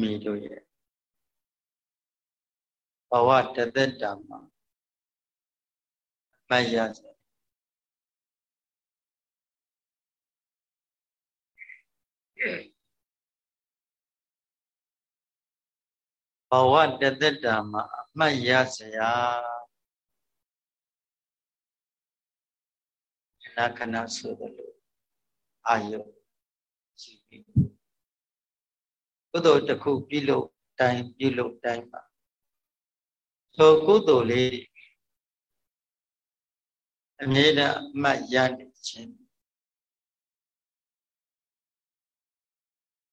မိတို့ရဲ့ဘဝတသက်တာမှာမှတ်ရစေဘဝတသက်တာမှာအမှတ်ရစရာခဏခဏဆိုသလိုအာယုရှိပြီ ကုသိုလ်တစ်ခုပြုလို့တိုင်းပြုလို့တိုင်းပါဆိုကုသိုလ်လေးအမြဲတမ်းအမှတ်ရနေခြင်း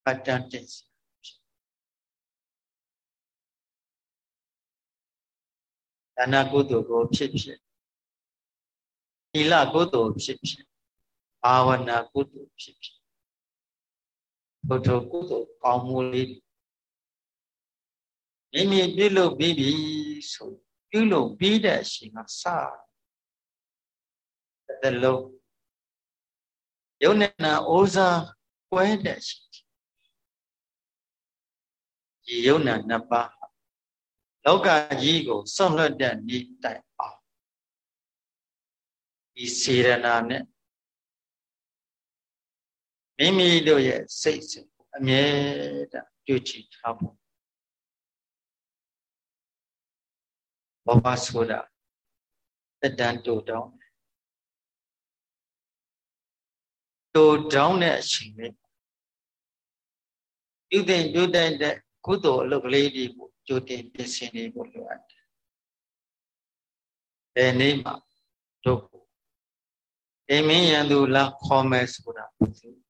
ပတ္တတိဒါနကုသိုလ်ကိုဖြစ်ဖြစ်သီလကုသိုလ်ဖြစ်ဖြစ်ဘာဝနာကုသိုလ်ဖြစ်ဖြစ် ဘုဒ္ဓကုသိုလ်ကောင်းမှုလေးမိမိပြုလုပ်ပြီးပြီဆိုပြုလုပ်ပြီးတဲ့အချိန်ကစတဲ့လုံးယုံနဲ့နာအိုးစားကွဲတဲ့အချိန်ဒီယုံနာနှစ်ပါးလောကကြီးကိုဆွန့်လွတ်တဲ့နေ့တိုင်အောင်ဒီစေရနာနဲ့ မိမိတို့ရဲ့စိတ်စိတ်အမြဲတမ်းပြုချထားဖို့ဘဝဆိုတာတတန်တူတောင်းတူတောင်းတဲ့အချိန်လေးပြုတဲ့ပြုတဲ့ကုသိုလ်အလုပ်ကလေးတွေကိုကြိုတင်ပြင်ဆင်နေဖို့လိုအပ်တယ်။ဘယ်နေ့မှတို့အိမင်းရန်သူလာခေါ်မယ်ဆိုတာမသိဘူး။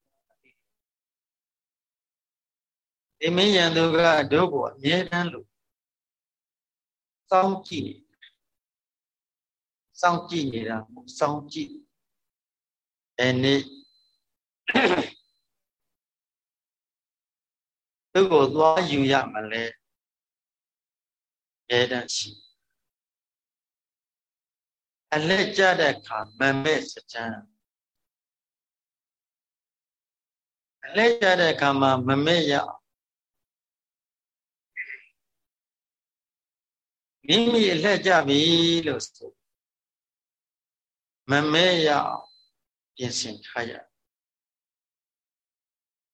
အိမင်းရန်သူကတို့ကိုအမြဲတမ်းလို့စောင့်ကြည့်စောင့်ကြည့်နေတာစောင့်ကြည့်အဲနေ့သူ့ကိုသွားယူရမလဲရဲတန့်ရှိအလက်ကြတဲ့အခါမမဲ့စကြံအလက်ကြတဲ့အခါမှာမမဲ့ရ မိမိအလက်ကြပြီလို့ဆိုမမဲ့ရပြင်ဆင်ထားရ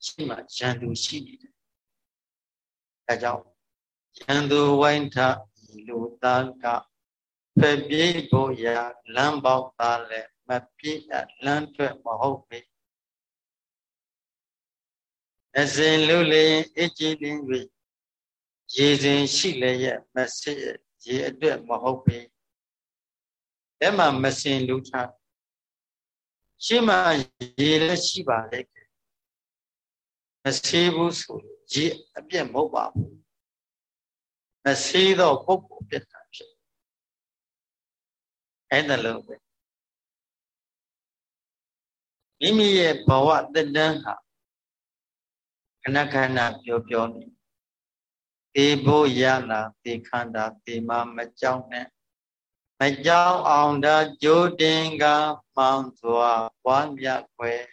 ရှိမှရန်သူရှိနေတယ်အဲကြောင့်ရန်သူဝိုင်းထလူသားကဖပြေးဖို့ရာလမ်းပေါက်သားလဲမပြေးလမ်းထွက်မဟုတ်ပေအစဉ်လူလျင်အကြည်လင်း၍ရေစဉ်ရှိလည်းရဲ့မစစ် ရေအတွက်မဟုတ်ပေအဲ့မှာမစင်လူထားရှင်းမှရေလည်းရှိပါလေမဆေးဘူးဆိုရေအပြည့်မဟုတ်ပါဘူးမဆေးတော့ပုဂ္ဂိုလ်ဖြစ်တာဖြစ်အဲ့ဒါလို့ပဲမိမိရဲ့ဘဝတည်တန်းဟာခဏခဏပြောပြောနေ သေဖို့ရလာသေခန္ဓာသေမမကြောက်နဲ့မကြောက်အောင်ဒါကြိုးတင်ကမှောင်စွာပွားမြတ်ွယ်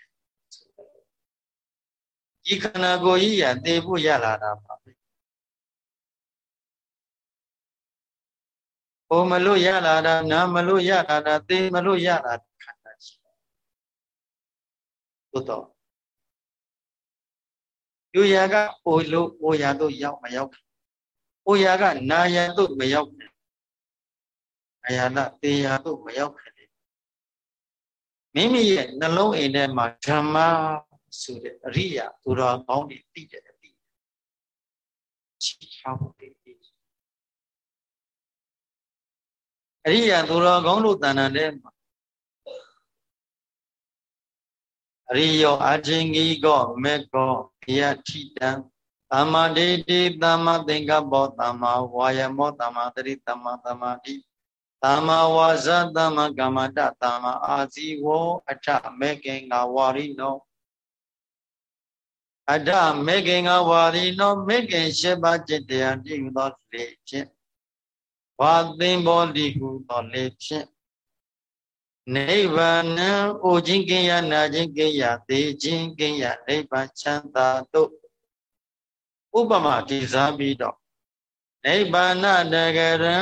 ဒီခန္ဓာကိုယ်ကြီးရသေဖို့ရလာတာပါဟိုမလို့ရလာတာနာမလို့ရလာတာသိမလို့ရလာခန္ဓာရှိသို့တော့ယူရာကအိုလို့အိုရာတို့ရောက်မရောက် အိုရာကနာရာတို့မရောက်ခင်အယာနာတေရာတို့မရောက်ခင်မိမိရဲ့နှလုံးအိမ်ထဲမှာဓမ္မဆိုတဲ့အရိယာသူတော်ကောင်းတွေတည်တယ်တည်ချီချောင်းတွေအရိယာသူတော်ကောင်းတို့တဏ္ဍာထဲမှာအရိယောအချင်းကြီးကောမေကောယထိတံ သမ္မာဒိဋ္ဌိသမ္မာသင်္ကပ္ပောသမ္မာဝါယမောသမ္မာတရိသမ္မာသမာဓိသမ္မာဝါစာသမ္မာကမ္မတသမ္မာအာဇီဝောအထမေကေငါဝါရိနောအထမေကေငါဝါရိနောမေကေရှိပါจิตတရားတည်ယူသောလေဖြင့်ဝါသင်္ဘောတိဟုသောလေဖြင့်နိဗ္ဗာန်အိုခြင်းကင်းရနာခြင်းကင်းရသေခြင်းကင်းရနိဗ္ဗာန်ချမ်းသာတို့ ဥပမာတည်စားပြီးတော့နိဗ္ဗာန်တကရံ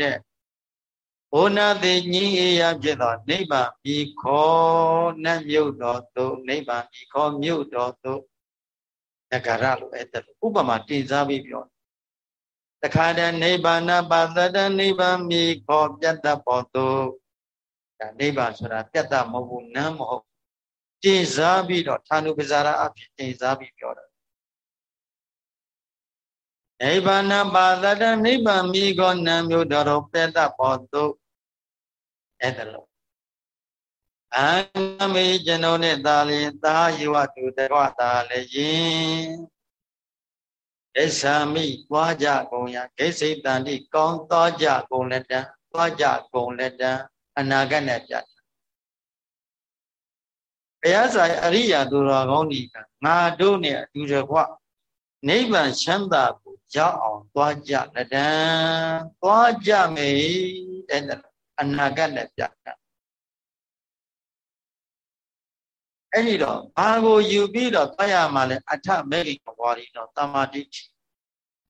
တဲ့ဘုနာတိညင်းအေရဖြစ်သောနိဗ္ဗာန်ဤခောနတ်မြုပ်တော်သို့နိဗ္ဗာန်ဤခောမြုပ်တော်သို့တကရလို့အဲ့ဒါဥပမာတည်စားပြီးပြောတခါတည်းနိဗ္ဗာန်ပါသတနိဗ္ဗာန်ဤခောပြတ်တတ်ပေါ်သို့ဒါနိဗ္ဗာန်ဆိုတာပြတ်တတ်မဟုတ်ဘူးနမ်းမဟုတ်တည်စားပြီးတော့ဌာနုပဇာရအဖြစ်တည်စားပြီးပြောတာ နိဗ္ဗာန်ပါသတနိဗ္ဗာန်မိကောနံမျိုးတော်ပေတဘောတုအဲ့ဒါလို့အံမေကျွန်ုပ်နဲ့သာလျင်သာယဝတုတရဝသာလည်းယင်ဒိသမိပွားကြကုန်ရဂိစိတန္တိကောင်းသွားကြကုန်လက်တံသွားကြကုန်လက်တံအနာဂတ်နဲ့ပြတ်ဘုရားဆိုင်အရိယာသူတော်ကောင်းဒီကငါတို့နဲ့အတူတကွနိဗ္ဗာန်ချမ်းသာကို ရောက်အောင်သွားကြလက်တံသွားကြမေတဲ့အနာဂတ်နဲ့ပြတ်တာအဲ့ဒီတော့ဘာကိုယူပြီးတော့သွားရမှာလဲအထမေကိဘဝရီတော့တမာတိ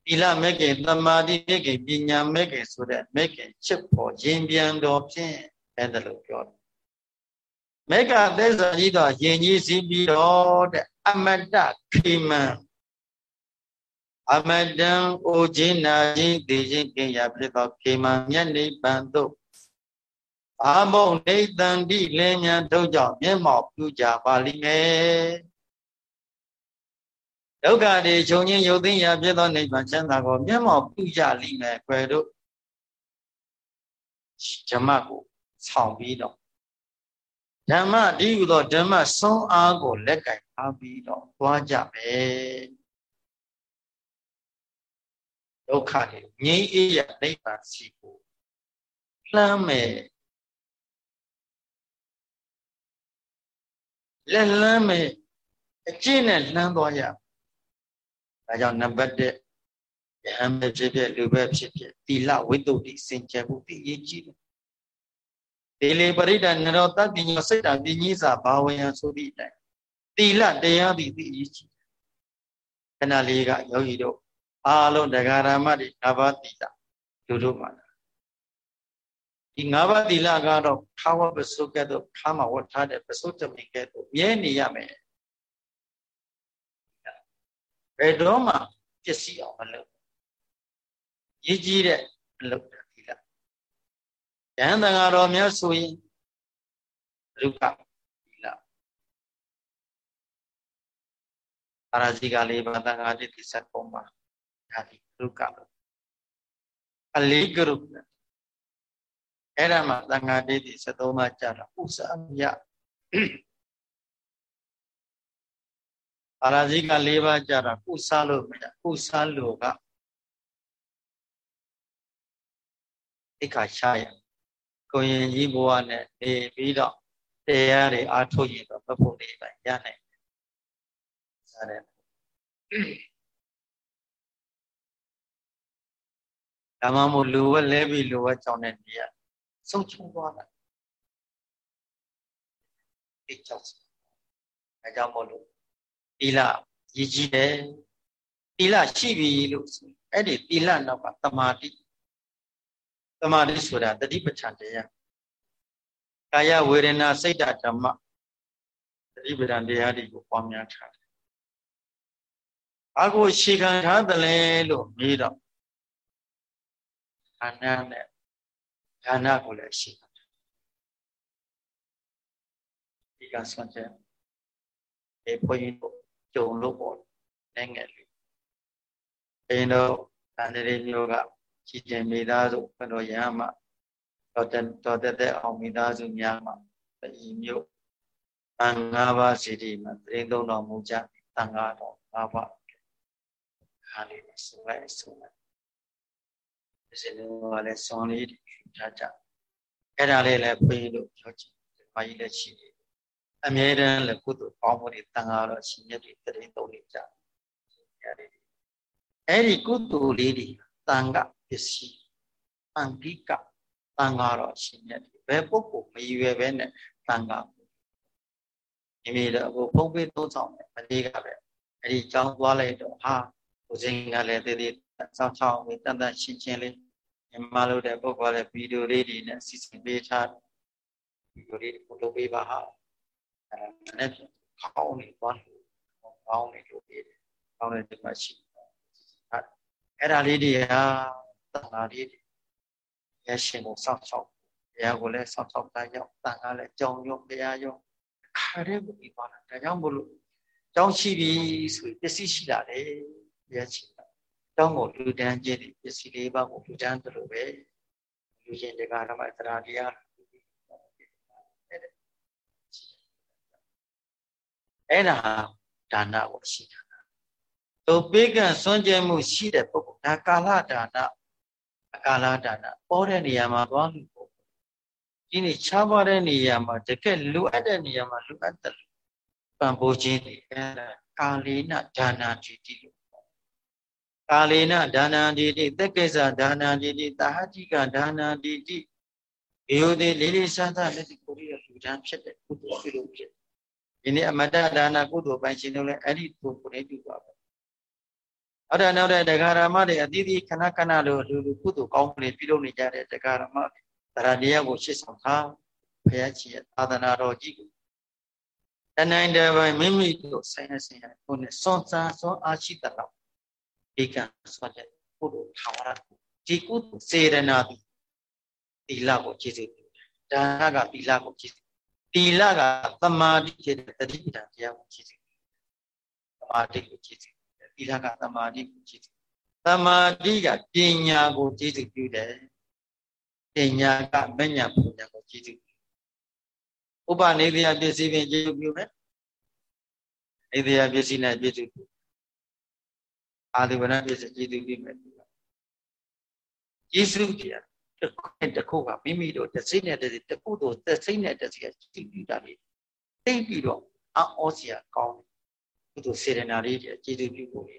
တိလမေကိတမာတိမေကိပညာမေကိဆိုတဲ့မေကိချစ်ဖို့ရင်ပြန်တော်ဖြင့်အဲ့ဒါလို့ပြောတယ်မေကသစ္စာကြီးတော့ယင်ကြီးစီးပြီးတော့တဲ့အမတခိမံ အမတံအိုခြင်းနာခြင်းသိခြင်းကင်ရဖြစ်သောခေမံမြတ်နိဗ္ဗာန်သို့အာမုံနေတန်တိလင်းမြန်တို့ကြောင့်မျက်မှောက်ပြုကြပါလိမ့်မယ်ဒုက္ခတွေခြုံချင်းယုတ်သိရဖြစ်သောနိဗ္ဗာန်ချမ်းသာကိုမျက်မှောက်ပြုကြလိမ့်မယ်ခွဲတို့ဓမ္မကိုဆောင်ပြီးတော့ဓမ္မဒီဟုသောဓမ္မဆုံးအားကိုလက်ကင်ထားပြီးတော့သွားကြမယ် ဒုက္ခတွေငြိမ်းအေးရနိဗ္ဗာန်စီကိုလှမ်းမယ်လက်လမ်းမယ်အကျင့်နဲ့လှမ်းသွားရဒါကြောင့်နံပါတ်1ယဟန်ပဲဖြစ်ဖြစ်လူပဲဖြစ်ဖြစ်သီလဝိတ္တုတိစင်ကြယ်ဖို့တည်ရည်ကြီးတယ်ဒီလေပရိဒနရောတတ္တိညစိတ်တပညိစာဘာဝယံဆိုသည့်အတိုင်းသီလတရားသည်သိအရေးကြီးခဏလေးကယောဂီတို့ အားလုံးတရားဓမ္မတွေငါးပါးသီလလူတို့မှာဒီငါးပါးသီလကတော့ခါဝပစုကဲ့သို့ခါမှာဝတ်ထားတဲ့ပစုတမိကဲ့သို့မြဲနေရမယ်ဘယ်တော့မှပျက်စီးအောင်မလုပ်ရည်ကြီးတဲ့အလုပ်သီလယဟန်တန်ဃာတော်များဆိုရင်ရုပ်ကသီလအာရဇိကလေးပါတန်ဃာတိသစ္စာပုံပါ ဒါဒီရုပ်ကအလေးကရုပ်အဲ့ဒါမှသံဃာတိတိ73ပါးကြာတာဥစ္စာမြအာရဇိက၄ပါးကြာတာကုစားလို့မရကုစားလို့ကအိခါရှာရကိုရင်ကြီးဘဝနဲ့နေပြီးတော့တရားတွေအားထုတ်ရင်တော့မဖို့နေပါရနိုင်တယ်စားတ ဒါမှမဟုတ်လူဝက်လဲပြီးလူဝက်ကြောင့်တဲ့နေရဆုံးချုံသွားတာဒီကြောင့်အဲကြောင့်မို့လို့သီလရည်ကြီးတယ်သီလရှိပြီလို့ဆိုအဲ့ဒီသီလနောက်ကတမာတိတမာတိဆိုတာတတိပဋ္ဌာန်တရားကာယဝေဒနာစိတ်ဓမ္မတတိပဋ္ဌာန်တရားတွေကိုပွားများထားတယ်ဘာကိုရှေခံထားတယ်လဲလို့မေးတော့ ခန္ဓာနဲ့ဌာနကိုလည်းရှိပါတယ်ဒီကဆွမ်းချက်ဒီဘုန်းကြီးတို့ကြုံလို့ပေါ့နိုင်ငံလူအင်းတို့တန်တရေမျိုးကကြည်ကျင်မိသားစုဘယ်လိုရဟမတော်တဲ့တော်တဲ့အောင်မိသားစုများမှာဒီမျိုးတန်၅ပါးစီတီမှာတရင်သုံးတော်မူကြတန်၅တော်၅ပါးဟာလေးဆိုလို က်ဆိုလိုက်ဒီစနေကလည်းဆောင်းလေးထားကြအဲ့ဒါလေးလည်းပြေးလို့ပြောချင်ဒီမကြီးလည်းရှိတယ်အမြဲတမ်းလည်းကုသိုလ်ကောင်းမှုတွေတန်ခါတော့ရှင်မြတ်တွေတရင်သုံးနေကြအဲ့ဒီကုသိုလ်လေးတွေတန်ခါပစ္စည်းတန်ခိကတန်ခါတော့ရှင်မြတ်တွေဘယ်ပုဂ္ဂိုလ်မရွယ်ပဲနဲ့တန်ခါမိမိတို့အခုဖုံးပေးသုံးဆောင်တယ်မလေးကပဲအဲ့ဒီကြောင်းသွားလိုက်တော့ဟာကိုစိန်ကလည်းတည်တည် စောင့်ချောင်းပြီးတန်တန်ရှင်းရှင်းလေးမြန်မာလို့တဲ့ပုဂ္ဂိုလ်လည်းဗီဒီယိုလေးတွေနဲ့စီစဉ်ပေးထားဗီဒီယိုလေးကိုလုပ်ပေးပါဟာအဲဒါနဲ့ခေါင်းနေသွားလို့ခေါင်းနေလို့ပေးတယ်ခေါင်းနေဒီမှာရှိအဲ့ဒါလေးတွေဟာတန်ခါလေးတွေရရှင်ကိုစောင့်ချောင်းဘုရားကိုလည်းစောင့်ချောင်းတိုင်းရောက်တန်ခါလည်းကြောင်းရုံဘုရားရုံခါရဲကိုပြီးပါလားဒါကြောင့်မလို့ကြောင်းရှိပြီဆိုရင်ပစ္စည်းရှိတာလေဘုရားရှိတာ ကြောင်းကိုလူတန်းခြင်းပစ္စည်းလေးပါးကိုလူတန်းတယ်လို့ပဲလူရှင်တရားဓမ္မတရားတရားအဲ့ဒါဒါနကိုရှိတာသို့ပေးကံစွန့်ကြဲမှုရှိတဲ့ပုဂ္ဂိုလ်ဒါကာလဒါနအကာလဒါနပေါ်တဲ့နေရာမှာသွားလို့ပုဂ္ဂိုလ်ဒီနေ့ခြားပါတဲ့နေရာမှာတကယ်လူအပ်တဲ့နေရာမှာလူအပ်တယ်ပံပိုးခြင်းတွေအဲ့ဒါကာလေနဒါနာတိတိလို့ ကာလေနဒါနာတိတိသက်ကိစ္စဒါနာတိတိတာဟတိကဒါနာတိတိေယုတိလေးလေးစားစားလက်ကိုရီးယားလူတန်းဖြစ်တဲ့ကုသိုလ်ပြုလို့ဖြစ်ဒီနေ့အမတ္တဒါနာကုသိုလ်ပိုင်ရှင်တို့လည်းအဲ့ဒီကိုကိုလေးပြုပါပဲအဲ့ဒါနောက်တဲ့တရားဓမ္မတွေအသီးသီးခဏခဏလို့လူလူကုသိုလ်ကောင်းမှုတွေပြုလုပ်နေကြတဲ့တရားဓမ္မတရားတရားကိုရှေ့ဆောင်ထားဘုရားကြီးရဲ့သာသနာတော်ကြီးကိုတနိုင်တဲ့ပိုင်းမိမိတို့ဆိုင်ရဆိုင်ရကိုနဲ့စွန့်စားစွန့်အားရှိတဲ့လောက် ဒီကံဆွတ်တဲ့ကုသိုလ်ထာဝရဒီကုသိုလ်စေရနာပြီးသီလကိုကျေစုပြုတယ်ဒါနကသီလကိုကျေစုသီလကသမာဓိဖြစ်တဲ့တတိပဌာန်တရားကိုကျေစုသမာဓိကိုကျေစုသီလကသမာဓိကိုကျေစုသမာဓိကပညာကိုကျေစုပြုတယ်ပညာကမညာပညာကိုကျေစုဥပနေတရားပစ္စည်းဖြင့်ကျေစုပြုမယ်နေတရားပစ္စည်းနဲ့ကျေစုပြု အာဒီဝနပစ္စည်းကျေစုပြုမယ်ကျေစုတရားတစ်ခုနဲ့တစ်ခုကမိမိတို့တစ်စိတ်နဲ့တစ်စိတ်တစ်ခုတို့တစ်စိတ်နဲ့တစ်စိတ်ကြည့်ပြီးတာလေးသိပြီးတော့အောစရာကောင်းတယ်ကုသိုလ်စေရနာလေးတွေကျေစုပြုဖို့လေ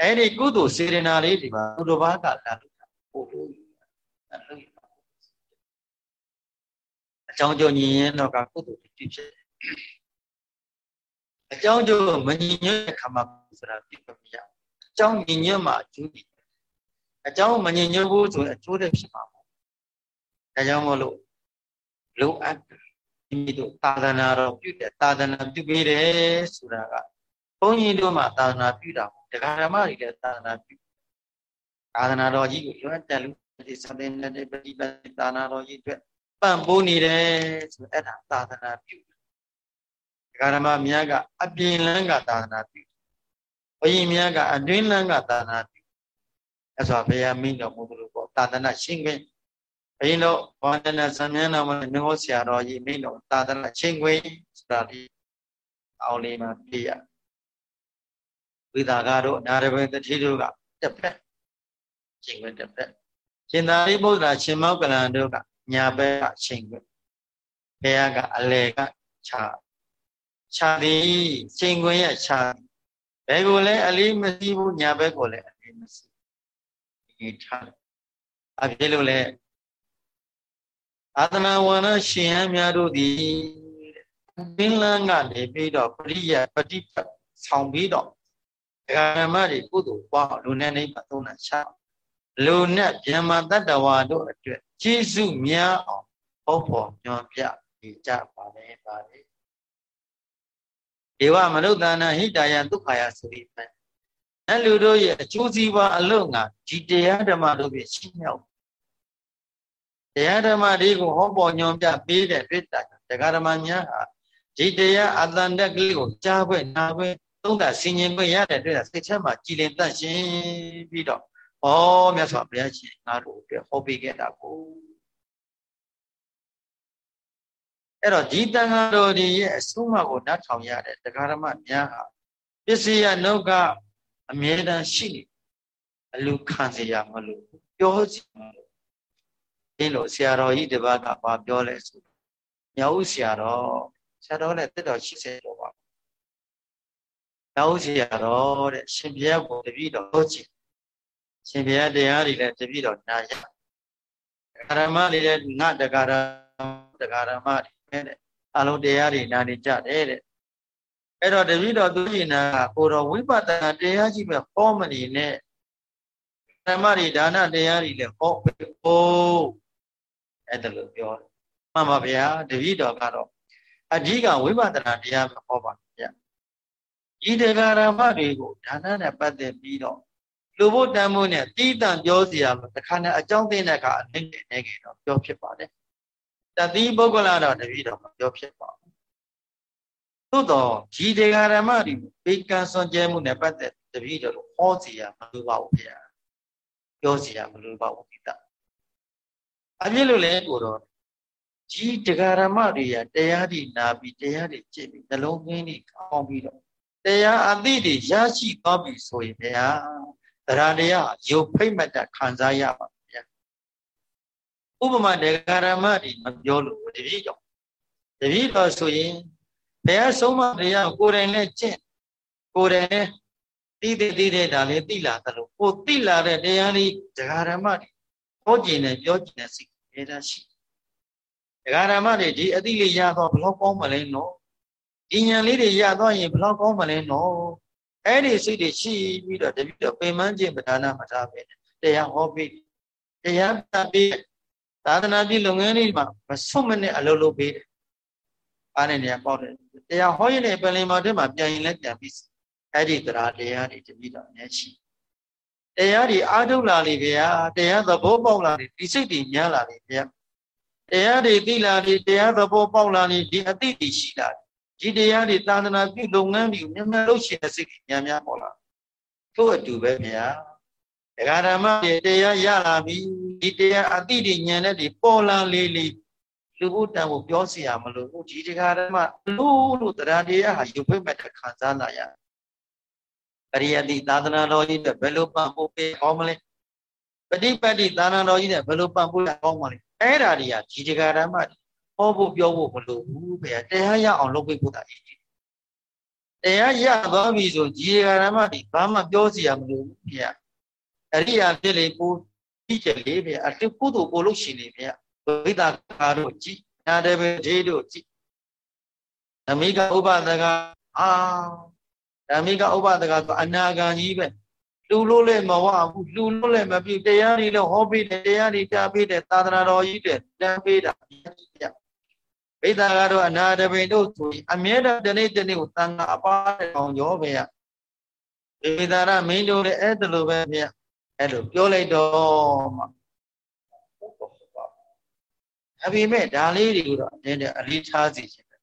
အဲ့ဒီကုသိုလ်စေရနာလေးဒီမှာသူတော်ဘာကလာလို့ပို့လို့အဲ့လိုအကြောင်းကြောင့်ညီရင်တော့ကကုသိုလ်ဖြစ်ဖြစ် အကြောင်းကြောင့်မညီညွတ်တဲ့ခါမှာဆိုတာပြမရအကြောင်းညီညွတ်မှအကျိုးဒီအကြောင်းမညီညွတ်ဘူးဆိုရင်အကျိုးတည်းဖြစ်မှာပေါ့ဒါကြောင့်မို့လို့လုံအပ်မိမိတို့သာသနာတော်ပြုတဲ့သာသနာပြုပေးတယ်ဆိုတာကဘုန်းကြီးတို့မှသာသနာပြုတာပေါ့တရားဓမ္မတွေလည်းသာသနာပြုသာသနာတော်ကြီးကိုလွတ်တက်လို့ဒီသတဲ့တဲ့ပฏิပတ်သာသနာတော်ကြီးအတွက်ပံ့ပိုးနေတယ်ဆိုအဲ့ဒါသာသနာပြု တရားဓမ္မများကအပြင်လန်းကသာသနာပြုဘုရင်များကအတွင်းလန်းကသာသနာပြုအဲ့ဆိုဘုရားမိတော်မူသလိုပေါ့သာသနာရှင်းခွင့်ဘုရင်တို့ဘောန္တနာသံမြန်းတော်မှာငေါဆရာတော်ကြီးမိတော်သာသနာရှင်းခွင့်ဆိုတာဒီအောင်လေးမှာပြရဝိသာကတို့နာရဘတတိတို့ကတစ်ဖက်ရှင်းခွင့်တစ်ဖက်ရှင်သာရိပုတ္တရာရှင်မောကလန်တို့ကညာဘက်ကချိန်ခွင့်ဘုရားကအလေကခြာ ခြာသည်ချိန်ခွင့်ရခြာဘယ်ကိုလဲအလေးမရှိဘူးညာဘက်ကိုလည်းအလေးမရှိဒီထားအဖြစ်လို့လဲအာသနာဝါနရှင်ဟန်းများတို့သည်ပင်လန်းကနေပြီးတော့ပရိယပฏิပတ်ဆောင်ပြီးတော့ဓမ္မတွေကုသိုလ်ပွားလူနဲ့နေပါသုံးတာချလူနဲ့ဗျမ္မာတတ္တဝါတို့အတွက်ကျေးဇူးများအောင်ဟောဖို့ညွှန်ပြနေကြပါလေပါလေ ဒေဝမနုဿာနာဟိတယဒုက္ခယဆိုပြီးပဲအဲလူတို့ရဲ့အကျိုးစီးပွားအလုံးကဒီတရားဓမ္မတို့ပြရှင်းမြောက်တရားဓမ္မတွေကိုဟောပေါ်ညွှန်ပြပေးတဲ့တွေ့တာတရားဓမ္မများဟာဒီတရားအတန်တက်ကလေးကိုကြားခွင့်နာခွင့်သုံးတာဆင်ញင်ခွင့်ရတဲ့တွေ့တာစိတ်ထဲမှာကြည်လင်တတ်ရှင်ပြီးတော့ဩမြတ်စွာဘုရားရှင်ငါတို့အတွက်ဟောပေးခဲ့တာကို အဲ့တော့ဒီတန်ဃာတော်တွေရဲ့အဆုံးအမကိုနတ်ထောင်ရတဲ့တရားဓမ္မများဟာပစ္စည်းရနှုတ်ကအမြဲတမ်းရှိနေအလူခံစေရမလို့ပြောစီမလို့ဒီလိုဆရာတော်ကြီးတပတ်ကဘာပြောလဲဆိုမြောက်ဦးဆရာတော်ဆရာတော်လည်းတက်တော်80ကျော်ပါမြောက်ဦးဆရာတော်တဲ့ရှင်ဘုရားကိုတပည့်တော်ဟောချင်ရှင်ဘုရားတရားတွေလည်းတပည့်တော်နာရဓမ္မတွေလည်းငါတကာရတကာရမတွေ တဲ့အလုံးတရားတွေနာနေကြတယ်တဲ့အဲ့တော့တပည့်တော်သူရှင်နာကိုတော်ဝိပဿနာတရားကြီးပဲဟောမနေနဲ့ဓမ္မတွေဒါနတရားတွေလည်းဟောဖို့အဲ့ဒါလို့ပြောတယ်မှန်ပါဗျာတပည့်တော်ကတော့အဓိကဝိပဿနာတရားပဲဟောပါဗျာဒီတရားဓမ္မတွေကိုဒါနနဲ့ပတ်သက်ပြီးတော့လူဖို့တန်ဖို့နဲ့တီးတန့်ပြောစီရမှာတခါနဲ့အကြောင်းသိတဲ့အခါအနေနဲ့နေကြတော့ပြောဖြစ်ပါတယ် တတိပုဂ္ဂလတော့တပည့်တော်မပြောဖြစ်ပါဘူးသို့တော့ဒီတရားဓမ္မတွေပေကံစွန့်ကြဲမှုနဲ့ပတ်သက်တပည့်တော်ဟောစီရမလိုပါဘူးဗျာပြောစီရမလိုပါဘူးဒီကအပြစ်လို့လဲကိုတော့ဒီတရားဓမ္မတွေကတရားတွေနာပြီးတရားတွေကြည့်ပြီးနှလုံးသွင်းတွေကောင်းပြီးတော့တရားအသိတွေရရှိသွားပြီဆိုရင်ဗျာတရားတရားရုပ်ဖိတ်မတ်ခံစားရပါဗျာ ဥပမာတရားဓမ္မတွေမပြောလို့တပည့်ကြောင့်တပည့်တော်ဆိုရင်ဘယ်အဆုံးမတရားကိုယ်တိုင်နဲ့ကျင့်ကိုယ်တိုင်နဲ့သိတဲ့သိတဲ့ဒါလေးသိလာသလိုကိုသိလာတဲ့တရားလေးတရားဓမ္မတွေဟောကျင်နဲ့ပြောကျင်တဲ့စိတ်အများရှိတရားဓမ္မတွေဒီအသိလေးရတော့ဘယ်လောက်ကောင်းမလဲနော်ဒီဉာဏ်လေးတွေရတော့ရင်ဘယ်လောက်ကောင်းမလဲနော်အဲ့ဒီစိတ်တွေရှိပြီးတော့တပိတော့ပင်မခြင်းပဒါနာမထားပဲတရားဟောပြီးတရားပြပြီး သာသနာပြုလုပ်ငန်းတွေမှာမဆွတ်မနဲ့အလုပ်လုပ်ပေးတယ်အားနဲ့နေရာပေါက်တယ်တရားဟောရင်လည်းပင်လင်မော်တဲ့မှာပြန်ရင်လည်းပြန်ပြီးအဲ့ဒီတရားတရားတွေတပိတော့အများရှိတရားတွေအားထုတ်လာလေဗျာတရားသဘောပေါက်လာလေဒီစိတ်တွေညားလာလေဗျာတရားတွေသိလာလေတရားသဘောပေါက်လာလေဒီအသိတွေရှိလာတယ်ဒီတရားတွေသာသနာပြုလုပ်ငန်းတွေမြန်မြန်လုပ်ရှင်တဲ့စိတ်ကြီးများများပေါ်လာထို့အတူပဲဗျာ ဒကာဓမ္မတွေတရားရလာပြီဒီတရားအတိတွေဉာဏ်နဲ့ဒီပေါ်လာလေလေလူဘုတံကိုပြောစီရမလို့ဒီဒကာဓမ္မလို့လို့တရားတရားဟာရုပ်ဖိတ်မဲ့ခံစားလာရပရိယတိသာသနာတော်ကြီးတဲ့ဘယ်လိုပံ့ပိုးပေးကောင်းမလဲပฏิပတ်တိသာသနာတော်ကြီးတဲ့ဘယ်လိုပံ့ပိုးရကောင်းမလဲအဲ့ဓာတွေကဒီဒကာဓမ္မတွေဟောဖို့ပြောဖို့မလိုဘူးဗျာတရားရအောင်လုပ်ပေးဖို့တာအရေးကြီးတရားရသွားပြီဆိုကြီးရဓမ္မတွေဘာမှပြောစီရမလိုဘူးဗျာ အရိယာဖြစ်လေပို့ပြီးကြလေဗျာအတုကုသိုလ်ပို့လို့ရှိနေဗျာဝိသကာတို့ကြည်နာတဘေဒေတို့ကြည်ဓမိကဥပဒကအာဓမိကဥပဒကအနာဂံကြီးပဲလူလို့လည်းမဝဘူးလူလို့လည်းမပြုတရားတွေလည်းဟောပေးတယ်တရားတွေပြပေးတယ်သာသနာတော်ကြီးတဲ့တန်းပေးတာဗျာဘိဒါကတော့အနာတပိတို့ဆိုရင်အမြဲတမ်းဒီနေ့ဒီနေ့ကိုတန်ခါအပါအောင်ရောပဲရဘိဒါရမင်းတို့လည်းအဲ့ဒါလိုပဲဗျ အဲ့လိုပြောလိုက်တော့မှအပြင်မဲ့ဒါလေးတွေကိုတော့အတင်းအလေးထားစီခြင်းပဲ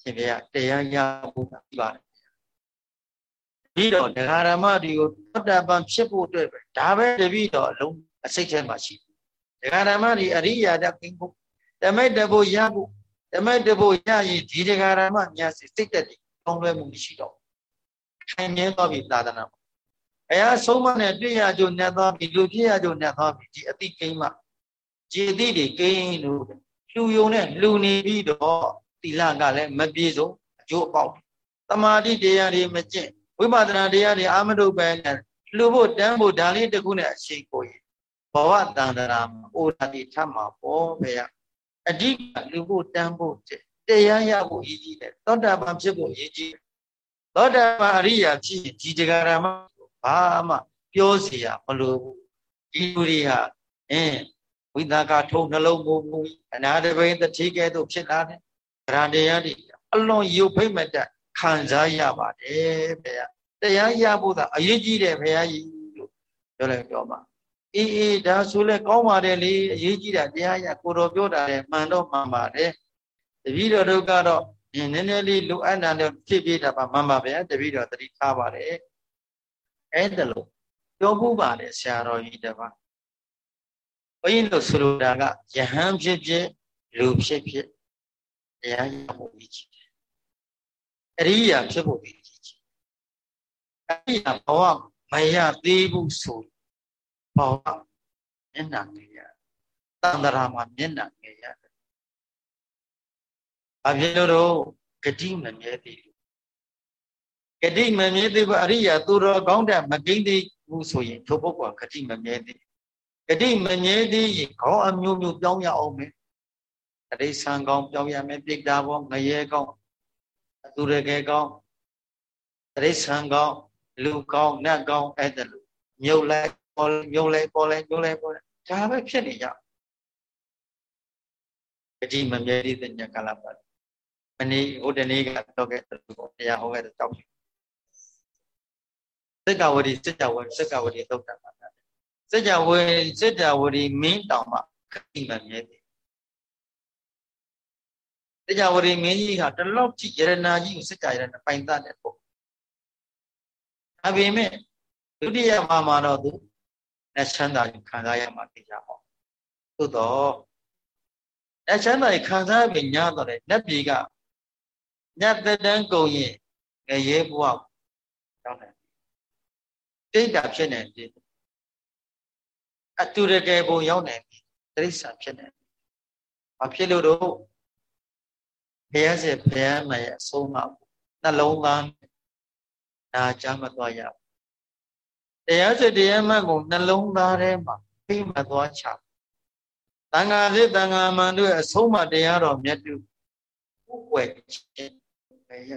ရှင်ဗျာတရားရဖို့ပြပါတယ်ပြီးတော့ဒဂရမတွေကိုသတ္တပံဖြစ်ဖို့အတွက်ပဲဒါပဲတပိတော့အလုံးအစိတ်ထဲမှာရှိဒဂရမတွေအရိယာတကိန်းဖို့တမိတ်တဖို့ရဖို့ဓမ္မတဖို့ရရင်ဒီတရားဓမ္မညာစိတ်တက်တယ်ကောင်းလွဲမှုရှိတော့ခိုင်မြဲသွားပြီသာသနာ ဘုရားဆုံးမနဲ့တွေ့ရကြုံနဲ့သွားပြီလူဖြစ်ရကြုံနဲ့သွားပြီဒီအတိကိန်းမှခြေတိတွေကိန်းလို့လူယုံနဲ့လူနေပြီးတော့တိလကလည်းမပြေဆုံးအကျိုးအပေါက်တမာတိတရားတွေမကျင့်ဝိပဿနာတရားတွေအာမတုပဲနဲ့လူဖို့တန်းဖို့ဒါလေးတခုနဲ့အရှိကိုရင်ဘဝတန်တရာမှာအိုတာတိထမှာပေါ့ဗျာအဓိကလူဖို့တန်းဖို့တရားရဖို့အရေးကြီးတယ်သောတာပန်ဖြစ်ဖို့အရေးကြီးတယ်သောတာပန်အရိယာဖြစ်ရင်ဒီတရားဓမ္မ ဘာမှပြောเสียမလိုဘူးဒီလူတွေဟာအင်းဝိသကထုံနှလုံးမူမူအနာတပိန်တတိကဲ့သို့ဖြစ်လာတယ်ဗရတရားတွေအလွန်ရုပ်ဖိတ်မတတ်ခံစားရပါတယ်ဗျာတရားရဖို့သာအရေးကြီးတယ်ဘုရားကြီးလို့ပြောလိုက်ပြောမှာအေးအေးဒါဆိုလဲကောင်းပါတယ်လေအရေးကြီးတာတရားရကိုတော်ပြောတာလေမှန်တော့မှန်ပါတယ်တပည့်တော်တို့ကတော့ဒီနည်းနည်းလေးလိုအပ်တာနဲ့ဖြစ်ပြတာပါမှန်ပါဗျာတပည့်တော်သတိထားပါတယ် အဲ့ဒါလို့ပြောဖို့ပါတယ်ဆရာတော်ကြီးတပါးဘုန်းကြီးတို့ဆိုလိုတာကယဟန်ဖြစ်ဖြစ်လူဖြစ်ဖြစ်တရားရဖို့အရေးကြီးတယ်အရိယာဖြစ်ဖို့အရေးကြီးတယ်အရိယာဘဝမရသေးဘူးဆိုဘောကမျက်နှာငယ်ရတန်တရာမှာမျက်နှာငယ်ရတယ်။အဖြစ်လို့တော့ဂတိမမြဲသေးဘူး။ ဂတိမမြဲသေးဘူးအရိယာသူတော်ကောင်းတဲ့မကိမ့်သေးဘူးဆိုရင်ထိုပုဂ္ဂိုလ်ကဂတိမမြဲသေး။ဂတိမမြဲသေးရင်ခေါင်းအမျိုးမျိုးပြောင်းရအောင်မယ်။အရိဆံကောင်းပြောင်းရမယ်ပြိတ္တာဘောငရဲကောင်းသူရကဲကောင်းတိဆံကောင်းလူကောင်းနတ်ကောင်းအဲ့ဒါလို့မြုပ်လိုက်ပေါ်မြုပ်လိုက်ပေါ်လိုက်မြုပ်လိုက်ပေါ်လိုက်ဒါပဲဖြစ်နေကြအကြည့်မမြဲသည့်ညကာလပတ်မနေ့ဟိုတနေ့ကတော့ခဲ့တရားဟောခဲ့တဲ့တောက် စက္ကဝရီစက္ကဝရီစက္ကဝရီသုတ်တမှာစက္ကဝရီစက္ကဝရီမင်းတောင်မှခိမမြဲတယ်စက္ကဝရီမင်းကြီးဟာတလောက်ကြည့်ယရနာကြီးကိုစက္ကယရနာပိုင်တတ်တဲ့ပုဂ္ဂိုလ်အပြင်မဲ့ဒုတိယမှာမှာတော့သူနဲ့ချမ်းသာကိုခံစားရမှာသိကြပါသို့တော့အဲချမ်းသာကိုခံစားပြီးညတော့လေလက်ပြေကညသက်တန်းကုန်ရင်ငရဲဘဝကြောင်းတယ် တိတ်တာဖြစ်နေပြီအတူတကယ်ပုံရောက်နေပြီတိရစ္ဆာန်ဖြစ်နေဘာဖြစ်လို့တော့ဘုရားစေဘုရားမရဲ့အဆုံးအမနှလုံးသားနာကြမသွားရတရားစေတရားမကိုနှလုံးသားထဲမှာဖိမသွားချတန်ဃာစေတန်ဃာမန်တို့အဆုံးအမတရားတော်မြတ်တုဥွယ်ခြင်းပဲရ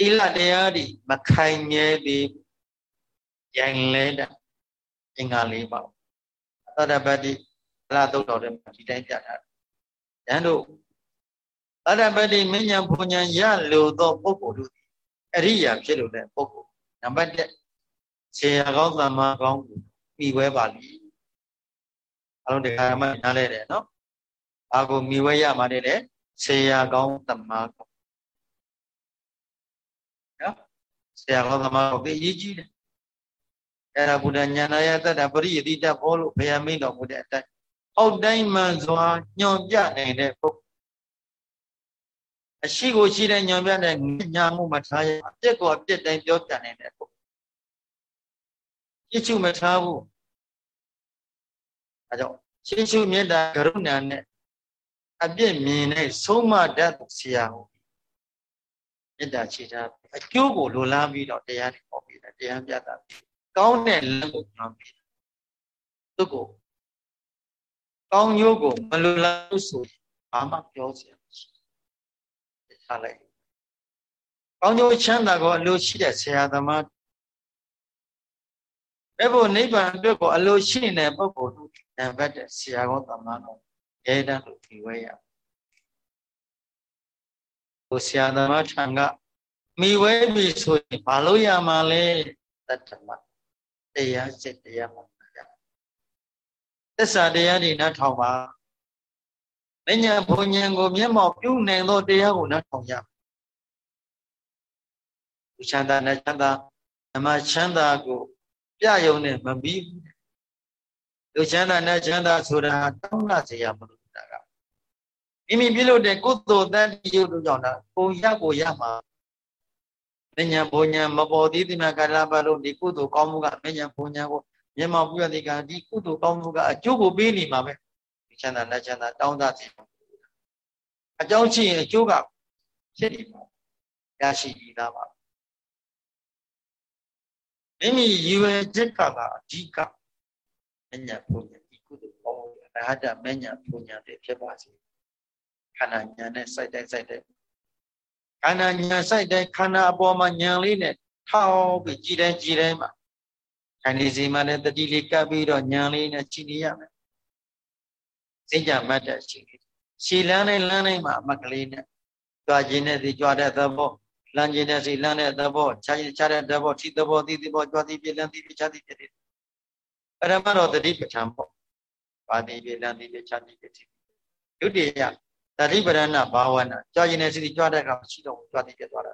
တိလတရားဒီမခိုင်မြဲသေးရိုင်လဲတဲ့အင်္ဂါလေးပါသောတပတ္တိအလားသုတ်တော်ထဲမှာဒီတိုင်းပြထားတယ်။ဉာဏ်တို့သောတပတ္တိမဉ္ဇဉ်ဘုံဉဏ်ရလို့သောပုဂ္ဂိုလ်တို့အရိယာဖြစ်လို့တဲ့ပုဂ္ဂိုလ်နံပါတ်1ခြေရကောင်းသမ္မာကောင်းပြီးဝဲပါလိအလုံးတရားမှနားလဲတယ်နော်။ဘာကိုမိဝဲရမှာလဲခြေရကောင်းသမ္မာကောင်း ခြေရကောင်းသမ္မာကောင်းပြီးအရေးကြီးတယ်အဲ့ဒါဘုဒ္ဓဉာဏယတတ္တပရိယတိတဘောလို့ဘုရားမိန့်တော်မူတဲ့အတိုင်းအောက်တိုင်းမှန်စွာညွန်ပြနေတဲ့ပုဂ္ဂိုလ်အရှိကိုရှိတဲ့ညွန်ပြတဲ့ညာမှုမထားရအပြစ်ကိုအပြစ်တိုင်းပြောပြနေတဲ့ပုဂ္ဂိုလ်ပြစ်ချုမထားဘူးအဲကြောင့်ရှင်းရှုမေတ္တာကရုဏာနဲ့အပြစ်မြင်တဲ့ဆုံးမတတ်ဆရာဟော မေတ္တာချေထားအကျိုးကိုလိုလားပြီးတော့တရားတွေဟောပြီးတယ်တရားပြတာကောင်းတဲ့လမ်းကိုညွှန်ပေးသူကိုကောင်းကျိုးကိုမလိုလားလို့ဆိုရင်ဘာမှပြောစရာမရှိဘူးထားလိုက်ကောင်းကျိုးချမ်းသာကိုအလိုရှိတဲ့ဆရာသမားဘယ်ဖို့နိဗ္ဗာန်အတွက်ကိုအလိုရှိနေတဲ့ပုဂ္ဂိုလ်တို့နံပါတ်ဆရာကောသမားတော်ရဲတန်းလို့ဒီဝဲရဟို ဆရာသမားထံကမိဝဲပြီဆိုရင်ဘာလို့ရမှာလဲတတ္တမတရားစစ်တရားမှန်ကြသစ္စာတရားတွေနားထောင်ပါမဉ္ဇဉ်ဘုံဉ္ဇဉ်ကိုမျက်မှောက်ပြုနိုင်သောတရားကိုနားထောင်ကြဒီချမ်းသာနဲ့ချမ်းသာဓမ္မချမ်းသာကိုပြယုံနဲ့မပြီးဘူးလူချမ်းသာနဲ့ချမ်းသာဆိုတာတောင်းလာစေရမလို့တာက မိမိပြုလုပ်တဲ့ကုသိုလ်တန်တိယုတ်တို့ကြောင့်ဒါပုံရကိုရမှာမညာဘုံညာမပေါ်သေးသမျှကာလပတ်လို့ဒီကုသိုလ်ကောင်းမှုကမညာဘုံညာကိုမျက်မှောက်ပြုရတဲ့ကဒီကုသိုလ်ကောင်းမှုကအကျိုးကိုပေးနေမှာပဲဒီချမ်းသာလက်ချမ်းသာတောင်းတစီအကြောင်းရှိရင်အကျိုးကဖြစ်နေမှာရရှိပြီးသားပါမိမိရည်ရွယ်ချက်ကကအဓိကမညာဘုံညာဒီကုသိုလ်ကောင်းမှုအရဟတမညာဘုံညာတွေဖြစ်ပါစေ ခန္ဓာညာနဲ့စိုက်တိုက်စိုက်တိုက်ခန္ဓာညာဆိုင်တဲ့ခန္ဓာအပေါ်မှာညာလေးနဲ့ထောက်ပြီးကြည်တိုင်းကြည်တိုင်းမှာခန္ဓာစီမှာလည်းတတိလေးကပ်ပြီးတော့ညာလေးနဲ့ကြည်နေရမယ်စိတ်ကြမတ်တဲ့ရှိလေးရှည်လန်းနဲ့လန်းတိုင်းမှာအမကလေးနဲ့ကြွားခြင်းနဲ့ဒီကြွားတဲ့သဘောလမ်းခြင်းနဲ့စီလမ်းတဲ့သဘောခြားခြင်းခြားတဲ့သဘောထိသဘောသိသဘောကြွားသည်ပြလန်းသည်ပြခြားသည်ပြတယ်ပရမတော်တတိပဋ္ဌာန်ပေါ့ပါတိပြလန်းသည်ပြခြားသည်ပြဒုတိယ တတိပရဏဘာဝနာကြွားရင်တဲ့စိတ်ကြွားတဲ့အခါမရှိတော့ဘူးကြွားတိပြသွားတာ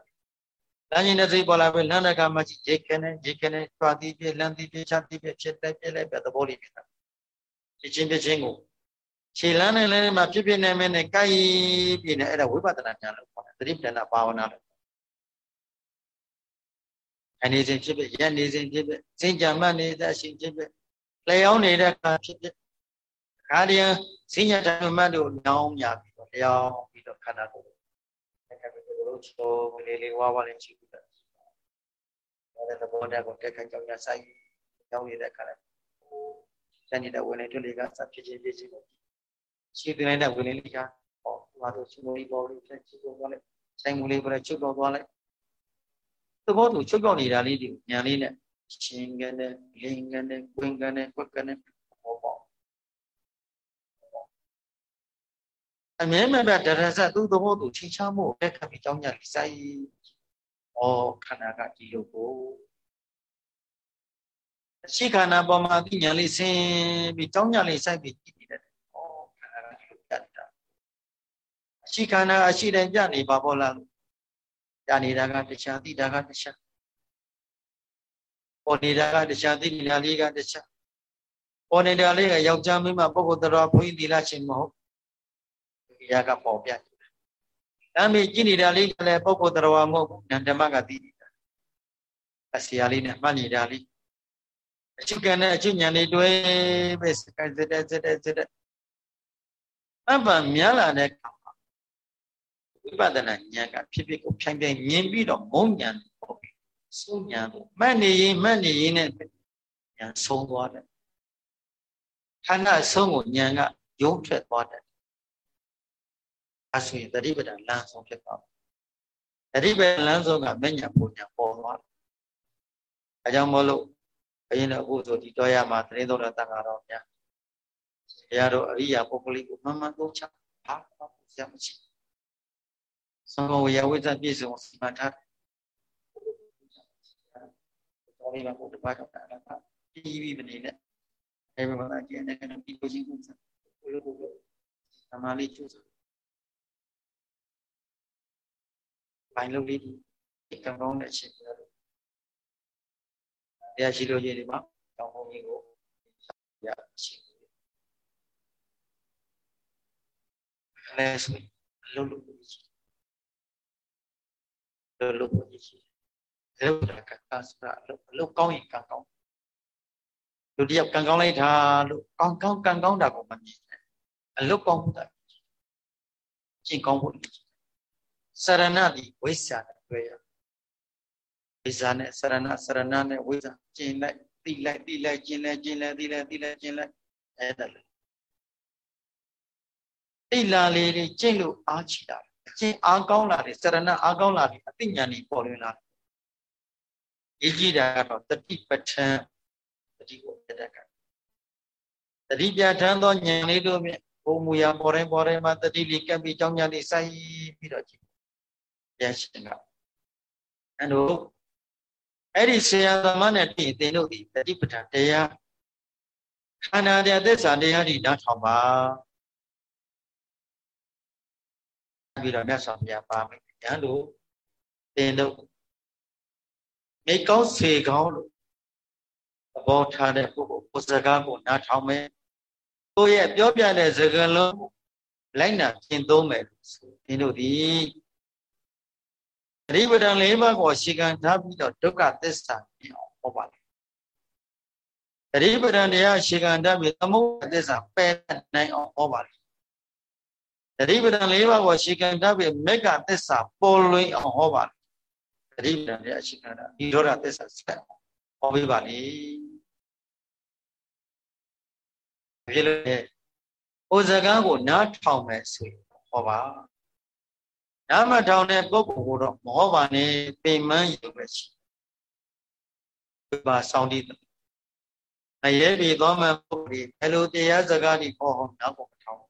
လမ်းရင်တဲ့စိတ်ပေါ်လာပြီလမ်းတဲ့အခါမှာရှိရေခနဲ့ရေခနဲ့ကြွားတိပြလမ်းတိပြချတိပြဖြစ်တဲ့ပြလိုက်ပြသဘောလေးဖြစ်တာဖြစ်ချင်းဖြစ်ချင်းကိုခြေလမ်းနဲ့လည်းမှာဖြစ်ဖြစ်နေမယ်နဲ့ကိုက်ပြနေအဲ့ဒါဝိပဿနာဉာဏ်လို့ခေါ်တယ်တတိပရဏဘာဝနာလို့အနေစဉ်ဖြစ်ဖြစ်ရက်နေစဉ်ဖြစ်ဖြစ်စင်ကြံမှနေတဲ့အရှင်ဖြစ်ဖြစ်လျှောင်းနေတဲ့အခါဖြစ်ဖြစ်ခါတည်းစင်ညာဓမ္မတို့ညောင်းမြပြီ လျောင်းပြီးတော့ခန္ဓာကိုယ်အဲ့ဒါကိုတို့ချိုးလေးလေးဝါဝါလေးချိပြီးတော့ဒါတဲ့ဘောဓာတ်ကိုတက်ခန့်ကြောင်းရဆိုင်ကြောင်းနေတဲ့ခါလဲစံနေတဲ့ဝင်လေတွေ့လေကစဖြစ်ချင်းဖြစ်ချင်းကိုရှိတဲ့တဲ့ဝင်လေလေးကဟောသူတို့ချိုးလေးပေါ်လေးဖြစ်ချိုးသွားလိုက်ဆိုင်မူလေးပေါ်ချုပ်တော့သွားလိုက်သဘောတူချုပ်ပြောက်နေတာလေးဒီညာလေးနဲ့ချင်းကနေလင်းကနေကွင်းကနေကွက်ကနေ အမြဲမပြဒရဇတ်သူ့သဘောတူချိန်ချမှုလက်ခံပြီးကြောင်းကြလိစိုက်ဩခန္ဓာကဒီလိုကိုရှိခန္ဓာပေါ်မှာသိဉာဏ်လေးဆင်းပြီးကြောင်းကြလေးစိုက်ပြီးကြည့်နေတယ်ဩခန္ဓာကဒီလိုပြတ်တာရှိခန္ဓာအရှိတိုင်းပြနေပါပေါ်လားပြနေတာကတရားသိတာကတရားပေါ်နေတာကတရားသိနေတာလေးကတရားပေါ်နေတာလေးကယောက်ျားမိန်းမပုဂ္ဂိုလ်တော်ဘုန်းကြီးသီလရှင်မဟုတ် ဒီရကပေါ်ပြတယ်။ဒါမှကြည့်နေတာလေးကလည်းပုဂ္ဂိုလ်တော်မဟုတ်ဘူးဓမ္မကသိနေတာ။အစီအလေးနဲ့မှတ်နေတာလေးအချုပ်ကနဲ့အချုပ်ညာလေးတွဲပဲစကစတဲ့စတဲ့စတဲ့အပ္ပများလာတဲ့အခါမှာဝိပဿနာဉာဏ်ကဖြစ်ဖြစ်ကိုဖြိုင်ဖြိုင်မြင်ပြီးတော့မုံဉာဏ်ပေါ်ပြီးဆုံးဉာဏ်ကိုမှတ်နေရင်မှတ်နေရင်နဲ့ဉာဏ်ဆုံးသွားတယ်ခန္ဓာဆုံးကိုဉာဏ်ကယုံထွက်သွားတယ် အဲဆိုရင်တတိပဒလမ်းဆုံးဖြစ်သွားတယ်တတိပဒလမ်းဆုံးကမဉ္ဇဉ်ပူညာပေါ်သွားတယ်အဲကြောင့်မို့လို့ဘယင်းတော့အခုဆိုဒီတော့ရမှာသတင်းတော်တန်ဃာတော်များဘုရားတို့အရိယာပုဂ္ဂလိကိုမှန်မှန်သုံးချဘာမှဆရာမရှိသံဃောဝေယဝိဇ္ဇပြည့်စုံစီမံထားတော်လေးကဘုရားကတော့အဲ့ဒါပြီးပြီးမနေနဲ့အဲ့မှာကျန်တဲ့ကပြီးလို့ချင်းကိုစဘုရားဘုရားသမားလေးကျိုးစ ဘိုင်းလုံးလေးဒီကံကောင်းတဲ့အချိန်တွေတရားရှိလို့ချင်းဒီမှာတောင်းဖို့ကြီးကိုရရှိလဲဆိုလုံးလုံးရှိလုံးလုံးရှိလောကကကစရာလုံးကောင်းရင်ကံကောင်းလူတယောက်ကံကောင်းလိုက်တာလို့ကောင်းကောင်းကံကောင်းတာကိုမမြင်နဲ့အလုတ်ကောင်းမှုတာကျင့်ကောင်းဖို့ စရဏဒီဝိဇ္ဇာနဲ့တွေ့ရဝိဇ္ဇာနဲ့စရဏစရဏနဲ့ဝိဇ္ဇာကျင့်လိုက်သိလိုက်သိလိုက်ကျင့်လိုက်ကျင့်လိုက်သိလိုက်သိလိုက်ကျင့်လိုက်အဲ့ဒါလေသိလာလေလေကျင့်လို့အားချတာအကျင့်အားကောင်းလာတယ်စရဏအားကောင်းလာတယ်အသိဉာဏ်ကြီးပေါ်လွင်လာတယ်ရေးကြည့်တာကတော့တတိပဋ္ဌာန်တတိကိုပြတတ်ကတတိပြဋ္ဌာန်သောဉာဏ်လေးတို့ဖြင့်ဘုံမူရာပေါ်တိုင်းပေါ်တိုင်းမှာတတိလေးကပ်ပြီးကြောင်းညာလေးစိုက်ပြီးတော့ကြည့် ပြန်ရှင်ကအဲ့တော့အဲ့ဒီဆရာသမားနဲ့တည်သင်တို့ဒီတတိပဋ္ဌာန်တရားခန္ဓာတရားသစ္စာတရားဒီနားထောင်ပါပြီးတော့မြတ်စွာဘုရားပါမယ်ညာလို့သင်တို့မိကောင်းစေကောင်းလို့သဘောထားတဲ့ပုဂ္ဂိုလ်ကိုယ်စကားကိုနားထောင်မယ်ကိုယ့်ရဲ့ပြောပြတဲ့စကားလုံးလိုက်နာကျင့်သုံးမယ်ဆိုသင်တို့ဒီ အရိပဒံ၄ပါးကိုရှေခံထားပြီးတော့ဒုက္ခသစ္စာပြအောင်ဟောပါလေအရိပဒံတရားရှေခံထားပြီးသမုဒ္ဒသစ္စာပယ်နိုင်အောင်ဟောပါလေအရိပဒံ၄ပါးကိုရှေခံထားပြီးမေဃသစ္စာပေါ်လွင်အောင်ဟောပါလေအရိပဒံတရားရှေခံတာဒီဒေါရသစ္စာဆက်ဟောပေးပါလေဖြစ်လို့ဩဇကားကိုနားထောင်မယ်ဆိုရင်ဟောပါ နားမထောင်တဲ့ပုဂ္ဂိုလ်ကိုတော့မဟောပါနဲ့ပိမန်းရုပ်ပဲရှိပါဆောင်းတည်အရေးပြီသောမပုဂ္ဂိုလ်ဘယ်လိုတရားစကားတွေဟောဟောနောက်ကိုမထောင်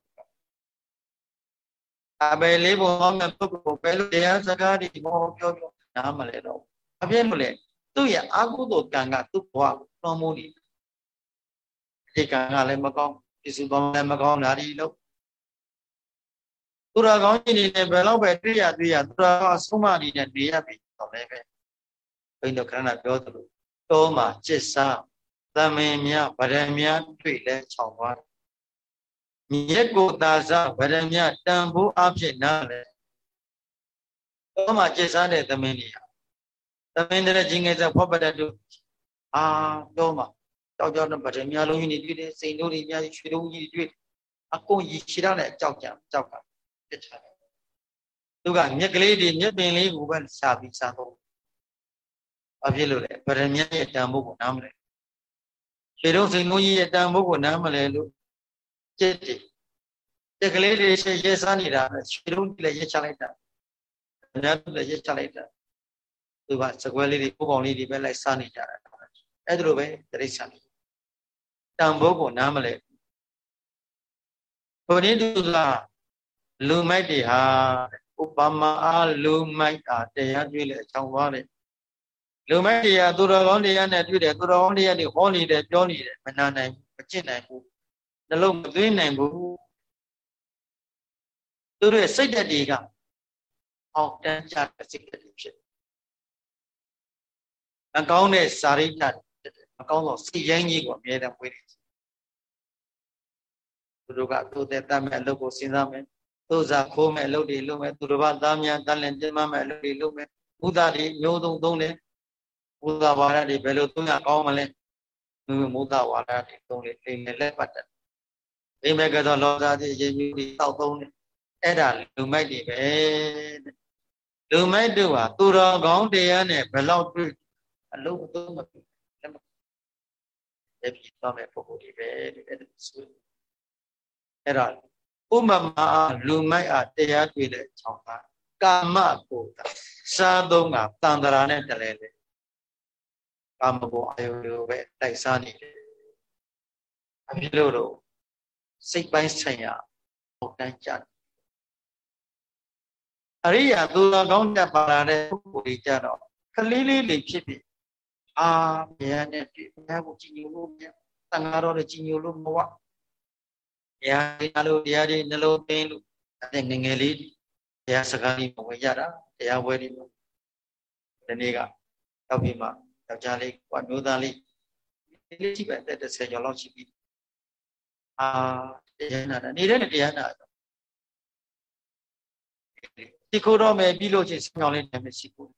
အဘယ်လေးဘုံဟောမဲ့ပုဂ္ဂိုလ်ဘယ်လိုတရားစကားတွေဟောပြောပြောနားမလဲတော့အပြည့်လို့လေသူ့ရဲ့အာဟုသောကံကသူ့ဘဝလွှမ်းမိုးနေဒီကံကလည်းမကောင်းပြစုပေါင်းလည်းမကောင်းဓာရီလို့ သူတော်ကောင်းကြီးနေနဲ့ဘယ်တော့ပဲတွေ့ရတွေ့ရသူတော်ကောင်းအဆုံးမနေနဲ့နေရပြီတော့လည်းပဲဘိန်းတို့ခဏပြောသလိုတောမှာจิตစားသမင်များဗရံများတွေ့လဲခြောင်သွားမြက်ကိုသာစားဗရံများတန်ဖိုးအဖြစ်နားလဲတောမှာจิตစားတဲ့သမင်တွေသမင်တဲ့ချင်းငယ်စဖောပတတုအာတောမှာကြောက်ကြောက်နဲ့ဗရံများလုံးကြီးတွေတွေ့တယ်စိန်တို့တွေများရွှေတို့ကြီးတွေတွေ့အကုန်ရည်ရှိရတဲ့ကြောက်ကြကြောက်က ပြစ်ချတယ်သူကမြက်ကလေးတွေမြက်ပင်လေးကိုပဲရှာပြီးစားတော့ဘာဖြစ်လို့လဲဗရမရဲ့တန်ဖို့ကိုနားမလဲခြေတော့စိန်လုံးကြီးရဲ့တန်ဖို့ကိုနားမလဲလို့ကြက်တယ်ကြက်ကလေးတွေရှေ့ရဲစားနေတာပဲခြေတော့လည်းရက်ချလိုက်တာညာလည်းရက်ချလိုက်တာသူကစကွဲလေးတွေပိုးပေါင်လေးတွေပဲလိုက်စားနေကြတာအဲ့ဒါလိုပဲတရိစ္ဆာန်တန်ဖိုးကိုနားမလဲဘုရင်သူက လူမိုက်တွေဟာဥပမာအားလူမိုက်အားတရားတွေ့လေအချောင်းသွားတယ်လူမိုက်တရားသူတော်ကောင်းတရားနဲ့တွေ့တယ်သူတော်ကောင်းတရားတွေဟောနေတယ်ပြောနေတယ်မနာနိုင်ဘူးမကျင့်နိုင်ဘူးနှလုံးမသွင်းနိုင်ဘူးသူတို့ရဲ့စိတ်ဓာတ်တွေကအောက်တန်းကြတဲ့စိတ်ဓာတ်တွေဖြစ်မကောင်းတဲ့စာရိတ္တမကောင်းသောစိတ်ရိုင်းကြီးကိုအမြဲတမ်းဝေးနေတယ်သူတို့ကသူ့တဲ့တတ်မဲ့အလုပ်ကိုစဉ်းစားမယ် သူစားခိုးမဲ့အလုပ်တွေလုပ်မယ်သူတို့ဘာသားများတန်လင်တင်မမဲ့အလုပ်တွေလုပ်မယ်ဘုရားတွေမျိုးစုံသုံးတယ်ဘုရားဝါဒတွေဘယ်လိုသုံးရကောင်းမလဲမုဒ္ဒဝါဒတွေသုံးလေလိမ့်မယ်လက်ပတ်တယ်အိမ်မဲ့ကတော့လောသားတွေရေမြူတွေတောက်သုံးတယ်အဲ့ဒါလူမိုက်တွေပဲလူမိုက်တို့ဟာသူတော်ကောင်းတရားနဲ့ဘယ်လောက်တွေ့အလုံးမသုံးမဖြစ်လက်မရပြီတော့မဲ့ပုဂ္ဂိုလ်တွေပဲအဲ့ဒါဆိုအဲ့ဒါ ဥမမလူမိုက်အားတရားတွေ့တဲ့ချောင်းသားကာမကိုစားသုံးကတန်တရာနဲ့တလဲလေကာမဘုံအယုလိုပဲတိုက်စားနေတယ်အဖြစ်လို့တော့စိတ်ပိုင်းဆိုင်ရာပုံတန်းကြတယ်အရိယာသူတော်ကောင်းတက်ပါလာတဲ့ပုဂ္ဂိုလ်တွေကြတော့ကလေးလေးလေးဖြစ်ဖြစ်အာဘုရားနဲ့တွေ့ဘုရားကိုကြည်ညိုလို့မြတ်တန်ဃာတော်နဲ့ကြည်ညိုလို့မဝ တရားရလို့တရားတွေနှလုံးသွင်းလို့အဲ့ငငယ်လေးတရားစကားလေးမဝင်ရတာတရားဝဲလေးဒီနေ့ကတောက်ပြီးမှယောက်ျားလေးကွာမျိုးသားလေးဒီလေးရှိပဲတဲ့30ကျော်လောက်ရှိပြီအာတရားနာနေတဲ့တရားနာဒီခိုးတော့မယ်ပြီးလို့ချင်းဆောင်းကြောင်းလေးနဲ့မရှိဘူး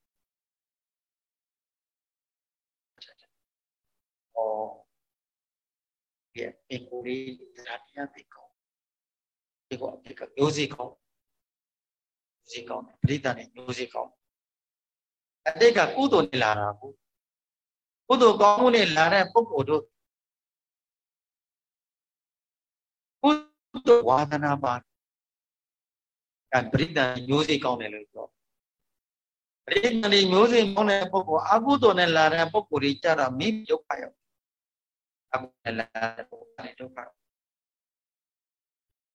ရဲ့ပင်ကိုယ်လေးတရားတရားသိကောင်းဒီကောဒီကမျိုးစေ့ကောင်းမျိုးစေ့ကောင်းပရိသတ်နဲ့မျိုးစေ့ကောင်းအတိတ်ကကုသိုလ်နဲ့လာတာကိုကုသိုလ်ကောင်းမှုနဲ့လာတဲ့ပုဂ္ဂိုလ်တို့ကုသိုလ်ဝါဒနာပါအဲပရိသတ်မျိုးစေ့ကောင်းတယ်လို့ပြောပရိသတ်မျိုးစေ့ကောင်းတဲ့ပုဂ္ဂိုလ်အကုသိုလ်နဲ့လာတဲ့ပုဂ္ဂိုလ်တွေကြတော့မိဒုက္ခရောက် အကုသိုလ်လာတဲ့ပုဂ္ဂိုလ်တွေဒုက္ခ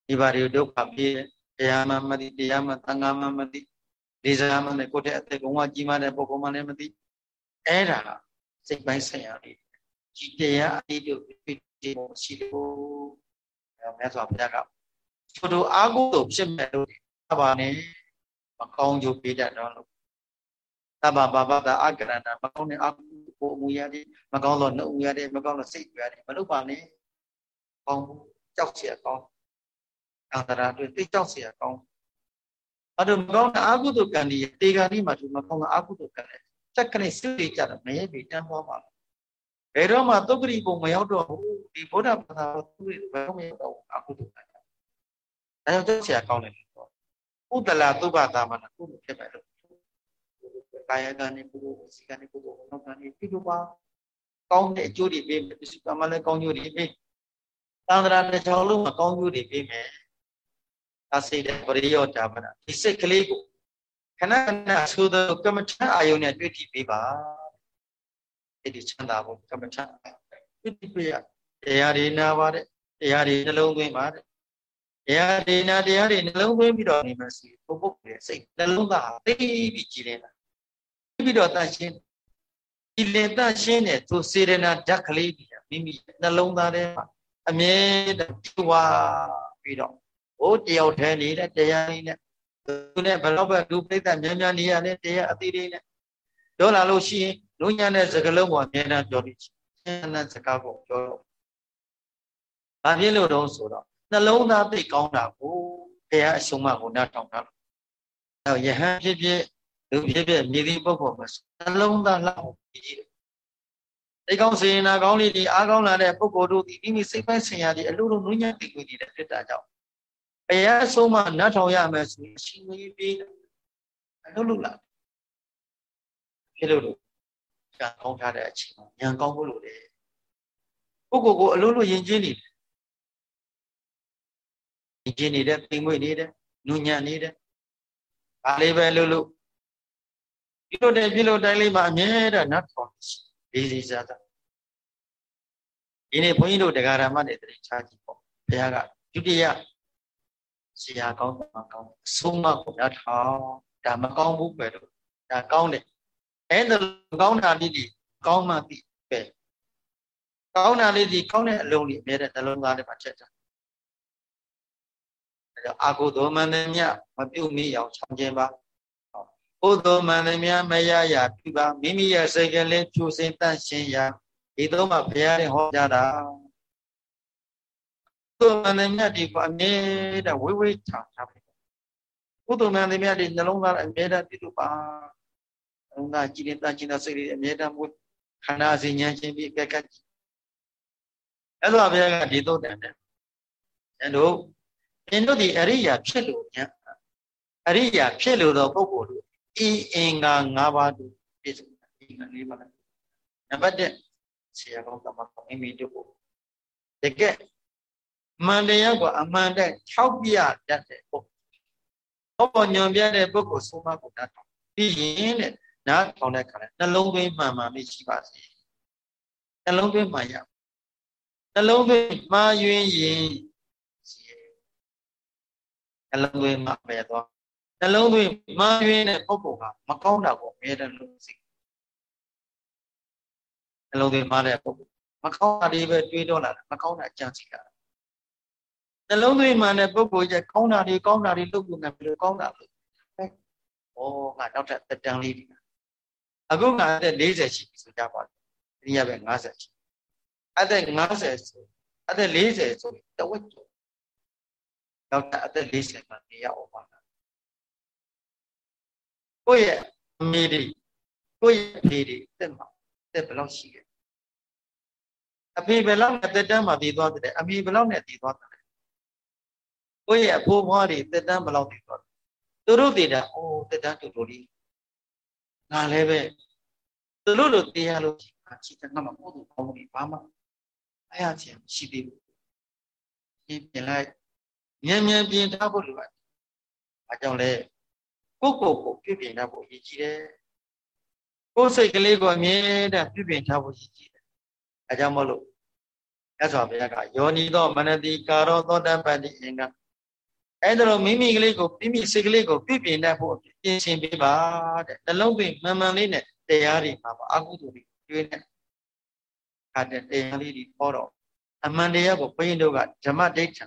ဒီပါတွေဒုက္ခပြေးတရားမှမသိတရားမှသံဃာမှမသိလေးစားမှလည်းကိုယ့်တဲ့အသက်ကုံကကြီးမားတဲ့ပုဂ္ဂိုလ်မှလည်းမသိအဲ့ဒါစိတ်ပိုင်းဆိုင်ရာတွေဒီတရားအတိတို့ဖြစ်ခြင်းရှိလို့မြတ်စွာဘုရားကချို့တို့အာဟုတို့ဖြစ်မဲ့လို့ပါနဲ့မကောင်းကြိုးပေးတတ်တော့လို့သဗ္ဗဘာဝတာအကရဏမကောင်းတဲ့အာဟု ကိုအမူအရာတွေမကောင်းတော့နှုတ်ရတဲ့မကောင်းတော့စိတ်ရတယ်မလုပ်ပါနဲ့ကောင်းကြောက်เสียကောင်းအန္တရာတွေသိကြောက်เสียကောင်းအဲ့တော့မကောင်းတဲ့အာဟုတုကံဒီတေဂာဒီမှာသူမကောင်းတဲ့အာဟုတုကံနဲ့စက်ကနေစိတ်ကြတာမရဲပြီးတန်းသွားပါဘယ်တော့မှသုက္ကရိပုံမရောက်တော့ဘူးဒီဗုဒ္ဓဘာသာသူတွေဘယ်တော့မရောက်တော့အာဟုတုကံအဲဒါကြောင့်ကြောက်เสียကောင်းတယ်လို့ဥဒလာသုဘသာမနာကုဖြစ်မယ်လို့ ကာယကံနဲ့ပုဂ္ဂိုလ်ဝစီကံနဲ့ပုဂ္ဂိုလ်နောက်ကံနဲ့ပြုလို့ပါကောင်းတဲ့အကျိုးတွေပေးမယ်ပစ္စည်းကမှလည်းကောင်းကျိုးတွေပေးသံဃာတစ်ချောင်းလုံးမှာကောင်းကျိုးတွေပေးမယ်ဒါစိတ်တဲ့ပရိယောဓမ္မနာဒီစိတ်ကလေးကိုခဏခဏဆိုသောကမ္မထအာယုန်နဲ့တွေ့ထိပေးပါအဲ့ဒီချမ်းသာဖို့ကမ္မထတွေ့ထိပေးရတရားတွေနာပါတဲ့တရားတွေနှလုံးသွင်းပါတဲ့တရားဒေနာတရားတွေနှလုံးသွင်းပြီးတော့နေမှစီပုဂ္ဂိုလ်ရဲ့စိတ်နှလုံးသားသိပြီးကြည်နေတာ ပြီးတော့တန်ရှင်းဒီလင်တန်ရှင်းတဲ့သူစေရနာဓာတ်ကလေးကြီးမိမိနှလုံးသားထဲမှာအမြဲတမ်းထွာပြီးတော့ဟိုတယောက်ထဲနေတဲ့တရားလေးနဲ့သူနဲ့ဘလောက်ပဲလူပြိဿများများနေရတဲ့တရားအသေးလေးနဲ့ပြောလာလို့ရှိရင်လူညာတဲ့စကလုံးကိုအမြဲတမ်းပြောလို့ရှိရင်တဲ့စကားကိုပြောတော့ဘာဖြစ်လို့တော့ဆိုတော့နှလုံးသားသိကောင်းတာကိုဘုရားအဆုံးအမကိုနားထောင်တာ။အဲယဟန်ဖြစ်ဖြစ် လူဖြစ်ဖြစ်မြည်သည့်ပုဂ္ဂိုလ်မှာနှလုံးသားလောက်ကြည့်တယ်။သိကောင်းစေနာကောင်းလေးဒီအားကောင်းလာတဲ့ပုဂ္ဂိုလ်တို့ဒီမိမိစိတ်ပိုင်းဆင်ရသည်အလိုလိုနုညံ့သိကိုကြည့်တဲ့ဖြစ်တာကြောင့်ဘုရားအဆုံးအမနားထောင်ရမယ်ဆိုရင်ရှင်ကြီးပြီးအလုပ်လုပ်လာဖြစ်လို့လို့ကံကောင်းထားတဲ့အချိန်မှာဉာဏ်ကောင်းဖို့လို့လေပုဂ္ဂိုလ်ကိုအလိုလိုယဉ်ကျေးနေတယ်ကျင်နေတဲ့ပိန်မွေ့နေတဲ့နုညံ့နေတဲ့ဘာလေးပဲလို့လို့ ဒီလိုတဲ့ပြလို့တိုင်းလေးမှာအမြဲတမ်းနတ်ထောင်ရှိလေးလေးစားစားဒီနေ့ဘုန်းကြီးတို့တရားဓမ္မတွေတည်းချကြည့်ပေါ့ဘုရားကဒုတိယဆရာကောင်းတာကောင်းအဆုံးမကိုရထောင်ဒါမကောင်းဘူးပဲလို့ဒါကောင်းတယ်အဲ့ဒါကောင်းတာလေးဒီကောင်းမှသိပဲကောင်းတာလေးဒီကောင်းတဲ့အလုံးလေးအမြဲတမ်းနှလုံးသားထဲမှာထည့်ထားအဲတော့အာဟုသောမန္တမြမပြုတ်မိအောင်ချောင်းခြင်းပါ ဘုသောမန္တမြမရရပြုပါမိမိရဲ့စိတ်ကလေးဖြူစင်တန့်ရှင်းရာဒီတော့မှဘုရားရင်ဟောကြားတာဘုသောမန္တမြဒီကအမြဲတမ်းဝိဝိချာထားပဲဘုသောမန္တမြဒီနှလုံးသားအမြဲတမ်းပြုလို့ပါနှလုံးသားကြည်လင်တန့်ရှင်းတဲ့စိတ်လေးအမြဲတမ်းဝိခန္ဓာစီဉာဏ်ချင်းပြီးကက်ကက်အဲ့လိုဘုရားကဒီတော့တယ်အဲတို့သင်တို့ဒီအရိယာဖြစ်လို့ညာအရိယာဖြစ်လို့တော့ပုဂ္ဂိုလ်တို့ ဤအင်္ဂါ၅ပါးတို့ပြည့်စုံတယ်အင်္ဂါ၄ပါးနံပါတ်1ဆရာကောင်းတမန်မိမိတို့ကိုတကယ်မှန်တရားကိုအမှန်တည်းထောက်ပြတတ်တဲ့ပုဂ္ဂိုလ်ဟောပေါ်ညွန်ပြတဲ့ပုဂ္ဂိုလ်ဆုံးမကိုတတ်တော့ပြီးရင်တဲ့နားထောင်တဲ့ခါနဲ့နှလုံးသွင်းမှန်မှန်လေးရှိပါစေနှလုံးသွင်းမှန်ရနှလုံးသွင်းမှားယွင်းရင်နှလုံးသွင်းမှပဲသွား နှလုံးသွင်းမှားယွင်းတဲ့ပုဂ္ဂိုလ်ကမကောင်းတာကိုအမြဲတမ်းလုပ်စီနှလုံးသွင်းမှားတဲ့ပုဂ္ဂိုလ်မကောင်းတာတွေပဲတွေးတော့လာတာမကောင်းတာကြံစီတာနှလုံးသွင်းမှန်တဲ့ပုဂ္ဂိုလ်ကျကောင်းတာတွေကောင်းတာတွေလုပ်လို့ငါဘယ်လိုကောင်းတာလဲဩငါနောက်ထပ်တက်တန်းလေးဒီအခုငါအသက်40ရှိပြီဆိုကြပါလားဒီရပဲ50ရှိအသက်50ဆိုအသက်40ဆိုတဝက်ကျော်နောက်အသက်40မှာနေရအောင်ပါလား ကိုယ့်ရဲ့အမေတွေကိုယ့်ရဲ့အဖေတွေတက်မှာတက်ဘယ်လောက်ရှိခဲ့အဖေဘယ်လောက်နဲ့တက်တန်းမှာတည်သွားတယ်အမေဘယ်လောက်နဲ့တည်သွားတယ်ကိုယ့်ရဲ့အဖိုးဘွားတွေတက်တန်းဘယ်လောက်တည်သွားသူတို့တည်တာအိုးတက်တန်းတူတူလေးငါလည်းပဲသူတို့လိုတရားလို့ချစ်တဲ့ငါမပို့သူကောင်းပြီဘာမှအားရခြင်းရှိသေးဘူးပြင်ပြင်လိုက်မြန်မြန်ပြင်ထားဖို့လိုအပ်တယ်။အဲကြောင့်လေ ကိုယ့်ကိုယ်ကိုပြုပြင်ထားဖို့အရေးကြီးတယ်။ကိုယ်စိတ်ကလေးကိုအမြဲတမ်းပြုပြင်ထားဖို့အရေးကြီးတယ်။အဲကြောင့်မလို့မြတ်စွာဘုရားကယောနီသောမနတိကာရောသောတပတ္တိအင်္ဂအဲ့ဒါလိုမိမိကလေးကိုမိမိစိတ်ကလေးကိုပြုပြင်တတ်ဖို့ပြင်ဆင်ပေးပါတဲ့နှလုံးသွင်းမှန်မှန်လေးနဲ့တရားတွေမှာပါအကုသိုလ်တွေကျွေးနေဟာတဲ့တရားလေးတွေဟောတော့အမှန်တရားကိုဘုန်းကြီးတို့ကဓမ္မဒိဋ္ဌံ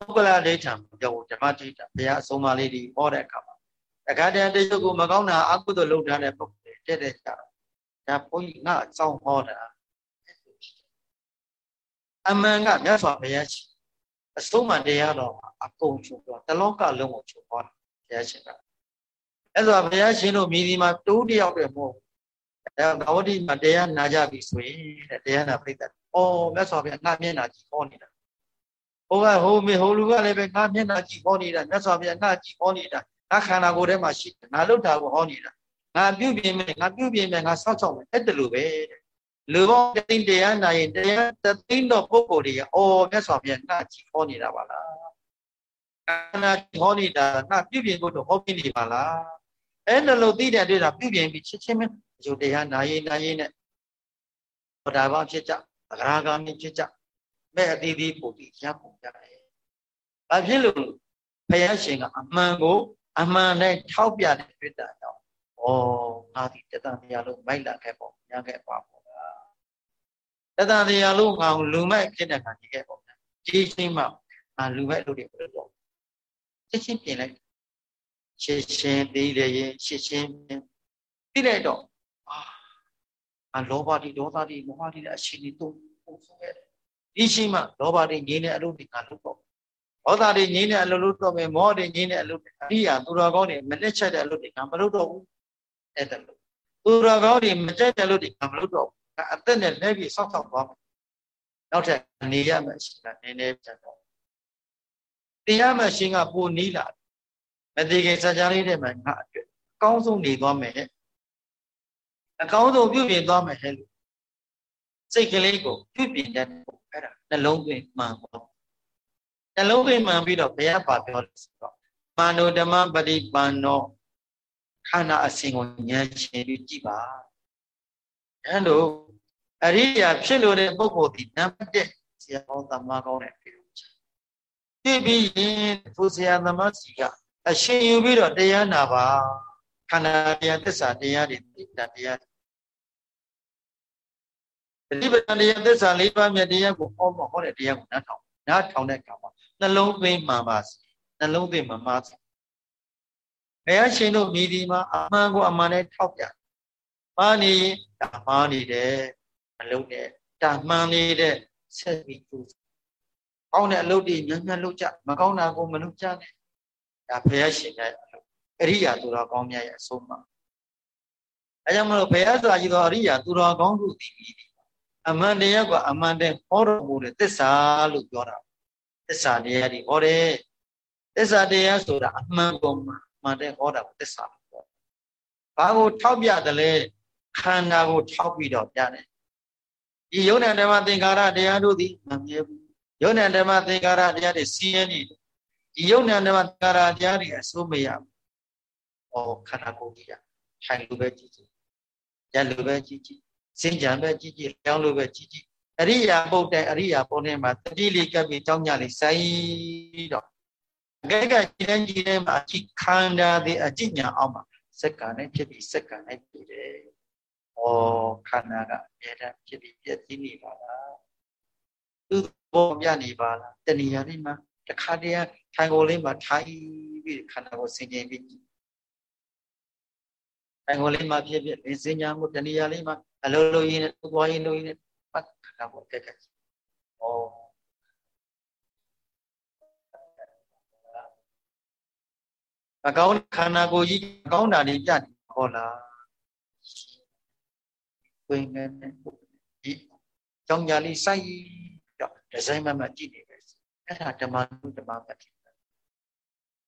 ပုဂ္ဂလဒိဋ္ဌံပြောဓမ္မဒိဋ္ဌံဘုရားအဆုံးအမလေးတွေဟောတဲ့အခါမှာတခါတည်းတရုပ်ကိုမကောင်းတာအကုသိုလ်လုပ်ထားတဲ့ပုဂ္ဂိုလ်တွေတဲ့တဲ့ကြတော့ဒါဘုန်းကြီးငါအကြောင်းဟောတာအမှန်ကမြတ်စွာဘုရားရှိအဆုံးမတရားတော်မှာအကုန်ချုပ်တော့တလောကလုံးကိုချုပ်သွားတယ်ဘုရားရှင်ကအဲ့ဆိုဘုရားရှင်တို့မိဒီမှာတိုးတယောက်တည်းမဟုတ်အဲဂဝတိမှာတရားနာကြပြီဆိုရင်တဲ့တရားနာပြိတ္တ။အော်မြတ်စွာဘုရားငါမျက်နာကြည့်ဟောနေတာ။ ဟိုကဟိုမေဟိုလူကလည်းပဲငါမျက်နာကြည့်ဟောနေတာမြတ်စွာဘုရားငါကြည့်ဟောနေတာငါခန္ဓာကိုယ်ထဲမှာရှိတယ်ငါလှုပ်တာကိုဟောနေတာငါပြုတ်ပြင်မယ်ငါပြုတ်ပြင်မယ်ငါဆောက်ချောက်မယ်အဲ့တလူပဲတဲ့။လူပေါင်းတိန်တရားနာရင်တရားတသိန်းတော့ပုဂ္ဂိုလ်တွေကအော်မြတ်စွာဘုရားငါကြည့်ဟောနေတာပါလား။ခန္ဓာဟောနေတာငါပြုတ်ပြင်ဖို့တော့ဟောပြနေပါလား။အဲ့လိုလို့သိတဲ့အတွက်ပြုတ်ပြင်ပြီးချက်ချင်းပဲအကျိုးတရားနာရင်နာရင်နဲ့ဘောဓဘာဖြစ်ကြအဂရာဂါမိဖြစ်ကြ မဲ့အသီးသီးပို့ပြီးရပုံကြတယ်။ဘာဖြစ်လို့ဘုရားရှင်ကအမှန်ကိုအမှန်နဲ့ထောက်ပြတဲ့တွေ့တာကြောင့်ဩငါဒီတတန်တရားလုံးမိုက်လာခဲ့ပေါ့ညခဲ့ပါပေါ့ဗျာ။တတန်တရားလုံးငါလူမိုက်ဖြစ်တဲ့ခါကြီးခဲ့ပေါ့ဗျာ။ဒီချင်းမှငါလူမိုက်လို့တွေဘယ်လိုတော့ချက်ချင်းပြင်လိုက်ရှင်းရှင်းသိတယ်ရင်ရှင်းရှင်းပြီးလိုက်တော့အာလောဘတိဒေါသတိမောဟတိအရှိတိသုံးပုံဆုံးခဲ့ ဒီရှိမှလောဘတိငြိမ်းတဲ့အလုပ်တွေကလုပ်တော့ဒေါသတိငြိမ်းတဲ့အလုပ်လုပ်တော့မယ်မောဟတိငြိမ်းတဲ့အလုပ်တွေအရိယာသူတော်ကောင်းတွေမလက်ချက်တဲ့အလုပ်တွေကမလုပ်တော့ဘူးအဲ့ဒါလို့သူတော်ကောင်းတွေမကြိုက်တဲ့အလုပ်တွေကမလုပ်တော့ဘူးအသက်နဲ့လက်ပြီးဆောက်ဆောက်သွားမယ်နောက်ထပ်နေရမယ်ရှိတာနည်းနည်းပြန်တော့တရားမှရှင်ကပိုနီးလာမတိကေစကြလေးတဲ့မှာငါအတွက်အကောင်းဆုံးနေသွားမယ်အကောင်းဆုံးပြုပြင်သွားမယ်ဟဲ့လို့စိတ်ကလေးကိုပြုပြင်တတ်ဖို့ အဲ့ဒါနှလုံးသွင်းမှန်ပါနှလုံးသွင်းမှန်ပြီးတော့ဘုရားပါပြောလို့ဆိုတော့မာနုဓမ္မပရိပန်နောခခန္ဓာအစဉ်ကိုဉာဏ်ရှင်ပြီးကြည့်ပါအဲလိုအရိယာဖြစ်လို့တဲ့ပုဂ္ဂိုလ်ဒီနံပါတ်1ဆရာကောင်းသမားကောင်းတဲ့ပြေလို့ချကြည့်ပြီးရင်ဘုဆရာသမားစီကအရှင်ယူပြီးတော့တရားနာပါခန္ဓာတရားသစ္စာတရားတွေသိတာတရား တတိပဒံတရားသစ္စာ၄ပါးမြတ်တရားကိုဟောမဟောတဲ့တရားကိုနားထောင်နားထောင်တဲ့အခါမှာနှလုံးသွင်းမှန်ပါစေနှလုံးသွင်းမှန်ပါစေဘုရားရှင်တို့မိဒီမှာအမှန်ကိုအမှန်နဲ့ထောက်ပြမှားနေရင်ဒါမှားနေတယ်မလုံးနဲ့ဒါမှန်နေတဲ့ဆက်ပြီးကျူးကောင်းတဲ့အလုပ်တွေများများလုပ်ကြမကောင်းတာကိုမလုပ်ကြနဲ့ဒါဘုရားရှင်ရဲ့အရိယာသူတော်ကောင်းများရဲ့အဆုံးအမအဲကြောင့်မလို့ဘုရားစွာကြီးသောအရိယာသူတော်ကောင်းတို့သည် အမှန်တရားကအမှန်တည်းဟောတော်မူတဲ့သစ္စာလို့ပြောတာသစ္စာတရားတွေဟောတယ်သစ္စာတရားဆိုတာအမှန်ကိုမှန်တဲ့ဟောတာကိုသစ္စာလို့ပြောဘာကိုထောက်ပြတယ်လဲခန္ဓာကိုထောက်ပြီးတော့ပြတယ်ဒီယုံနဲ့ဓမ္မသင်္ကာရတရားတို့သည်မမြဲဘူးယုံနဲ့ဓမ္မသင်္ကာရတရားတွေစီးရဲနေဒီယုံနဲ့ဓမ္မသင်္ကာရတရားတွေအစိုးမရဘူး။ဩခန္ဓာကိုယ်ကြီးရထိုင်လို့ပဲကြည့်ကြည့်။ရလို့ပဲကြည့်ကြည့်။ စင်ကြံပဲကြည့်ကြည့်။ကြောင်းလို့ပဲကြည့်ကြည့်။အရိယာပုတ်တဲ့အရိယာပုံထဲမှာတတိလေးကပ်ပြီးကြောင်းညလေးစိုင်းတော့အကဲကကြည်တဲ့ကြည်တဲ့မှာအကြည့်ခန္ဓာသည်အကြည့်ညာအောင်မှာစက္ကန့်နဲ့ဖြစ်ပြီးစက္ကန့်နဲ့ပြည့်တယ်။ဩခန္ဓာကအမြဲတမ်းဖြစ်ပြီးပြည့်စည်နေပါလား။သူပေါ်ပြနေပါလား။တဏှာလေးမှာတခါတည်းထိုင်ကိုလေးမှာထိုင်ပြီးခန္ဓာကိုဆင်ခြင်ပြီး ထိုင်ကိုလေးမှာဖြစ်ဖြစ်လင်းစင်ညာမှုတဏှာလေးမှာအလုံးလုံးရင်းနဲ့သွားရင်းလို့ရင်းနဲ့ပတ်ခန္ဓာကိုတက်ခဲ့။ဩအကောင်းခန္ဓာကိုယ်ကြီးအကောင်းတာလေးပြတယ်ဟောလားဝိညာဉ်နဲ့ဒီကြောင့်ညာလေးစိုက်တော့ဒီဇိုင်းမှမှကြည့်နေပဲအဲ့ဒါဓမ္မနုဓမ္မပတ္တိ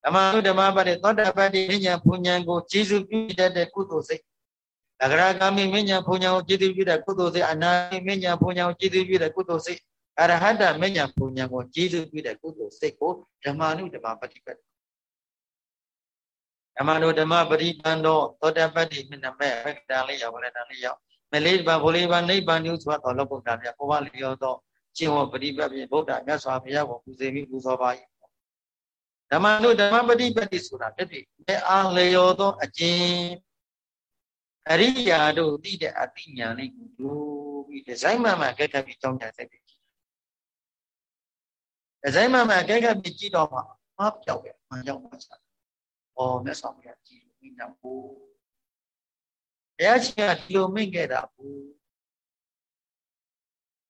ဓမ္မနုဓမ္မပတ္တိသောတာပတ္တိဉာဏ်ဘုံဉာဏ်ကိုကျေစုပြုတတ်တဲ့ကုသိုလ်စိတ်အဂရဂမိမဉာဏ်ဘုံဉာဏ်ကိုကျေစုပြုတဲ့ကုသိုလ်စိတ်အနာမိမဉာဏ်ဘုံဉာဏ်ကိုကျေစုပြုတဲ့ကုသိုလ်စိတ်အရဟတမဉာဏ်ဘုံဉာဏ်ကိုကျေစုပြုတဲ့ကုသိုလ်စိတ်ကိုဓမ္မနုဓမ္မပတ္တိပတ်ဓမ္မနုဓမ္မပရိပန္နောသောတာပတ္တိမနမေဘဂတံလေးရောက်လဲတံလေးရောက်မလေးပါဘိုလီပါနိဗ္ဗာန်ညုဆိုတော့လောကုတ္တရာဘဝလျောသောရှင်ဝပရိပတ်ဖြင့်ဗုဒ္ဓမြတ်စွာဘုရားကိုပူဇေမိပူဇော်ပါ၏ ဓမ္မနုဓမ္မပฏิပတ်တိဆိုတာတတိအဲအားလျောသောအကျင့်အရိယာတို့သိတဲ့အသိဉာဏ်လေးကိုဒိုးပြီးဒီဇိုင်းမှန်မှန်ကဲခတ်ပြီးကြောင်းကြစိတ်ပြီးဒီဇိုင်းမှန်မှန်ကဲခတ်ပြီးကြည့်တော့မှမပြောက်ပဲမှန်ရောက်မှချာ။ဩမြတ်စွာဘုရားကြည်မိညာဘူး။ဘုရားရှင်ကဒီလိုမိန့်ခဲ့တာဘူး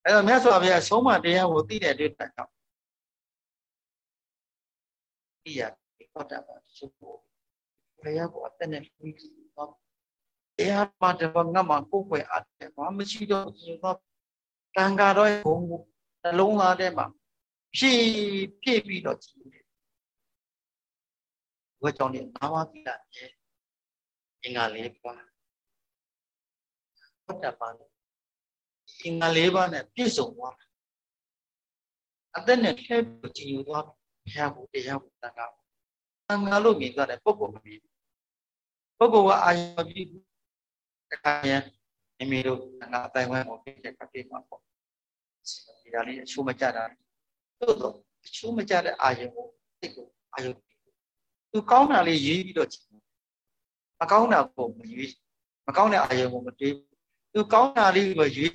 အဲ့တော့မြတ်စွာဘုရားဆုံးမတရားကိုသိတဲ့အတွက်ကြောင့် သိရတော့တာပါသူ့ကိုဘုရားကိုအသက်နဲ့ပြီးတော့တရားမှာတော့ငါမှကိုယ်ွယ်အပ်တယ်ဘာမှရှိတော့ဒီတော့တန်ခါတော့ဘုံကိုနှလုံးသားထဲမှာဖြည့်ဖြည့်ပြီးတော့ကြည့်တယ်ဘုရားကြောင့်ဒီအာဝတိလာရဲ့အင်္ဂါလေးပါဟုတ်တာပါအင်္ဂါ၄ပါးနဲ့ပြည့်စုံသွားအသက်နဲ့ထဲပြီးကြည်ညိုသွား ဘုရားကိုတရားကိုတန်ခါတန်ခါလို့မြင်သွားတဲ့ပုဂ္ဂိုလ်မမြင်ပုဂ္ဂိုလ်ကအာရုံပြီးတခါရင်မိမိတို့ငါအတိုင်းဝဲကိုပြည့်တဲ့ကတိမှာပေါ့ဒီဒါလေးအချိုးမကြတာတို့တော့အချိုးမကြတဲ့အာရုံကိုစိတ်ကိုအာရုံသူကောင်းတာလေးရေးပြီးတော့ကြည့်မကောင်းတာကိုမရေးမကောင်းတဲ့အာရုံကိုမတွေးသူကောင်းတာလေးကိုရွေး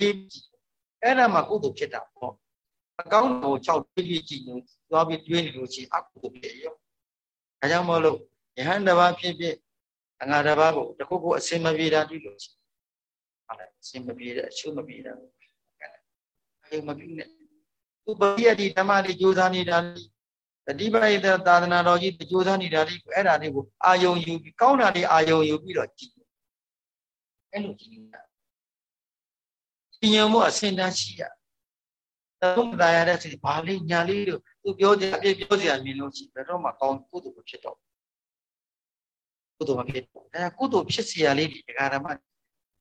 အဲ့ဒါမှကုသိုလ်ဖြစ်တာပေါ့အကောင်းကို၆တွေးပြီးကြည့်လို့ သွားပြီးတွေးနေလို့ရှိအကုသိုလ်ဖြစ်ရောဒါကြောင့်မလို့ယဟန်တစ်ပါးဖြစ်ဖြစ်အငါတစ်ပါးကိုတခုခုအစင်မပြေတာတွေ့လို့ရှိဟုတ်လားအစင်မပြေတဲ့အချို့မပြေတာအဲ့မပြေနဲ့သူပရိယတိဓမ္မလေးကြိုးစားနေတာလေးတတိပရိသသာသနာတော်ကြီးကြိုးစားနေတာလေးအဲ့ဒါလေးကိုအာယုံယူပြီးကောင်းတာလေးအာယုံယူပြီးတော့ကြည့်အဲ့လိုကြည့်နေတာညင်မှုအစင်တန်းရှိရ သုံးတာရတဲ့စိဘာလေးညာလေးတို့သူပြောကြအပြည့်ပြောစရာမြင်လို့ရှိဘယ်တော့မှကောင်းကုသိုလ်မဖြစ်တော့ကုသိုလ်မဖြစ်အဲကုသိုလ်ဖြစ်စရာလေးဒီဒကာရမ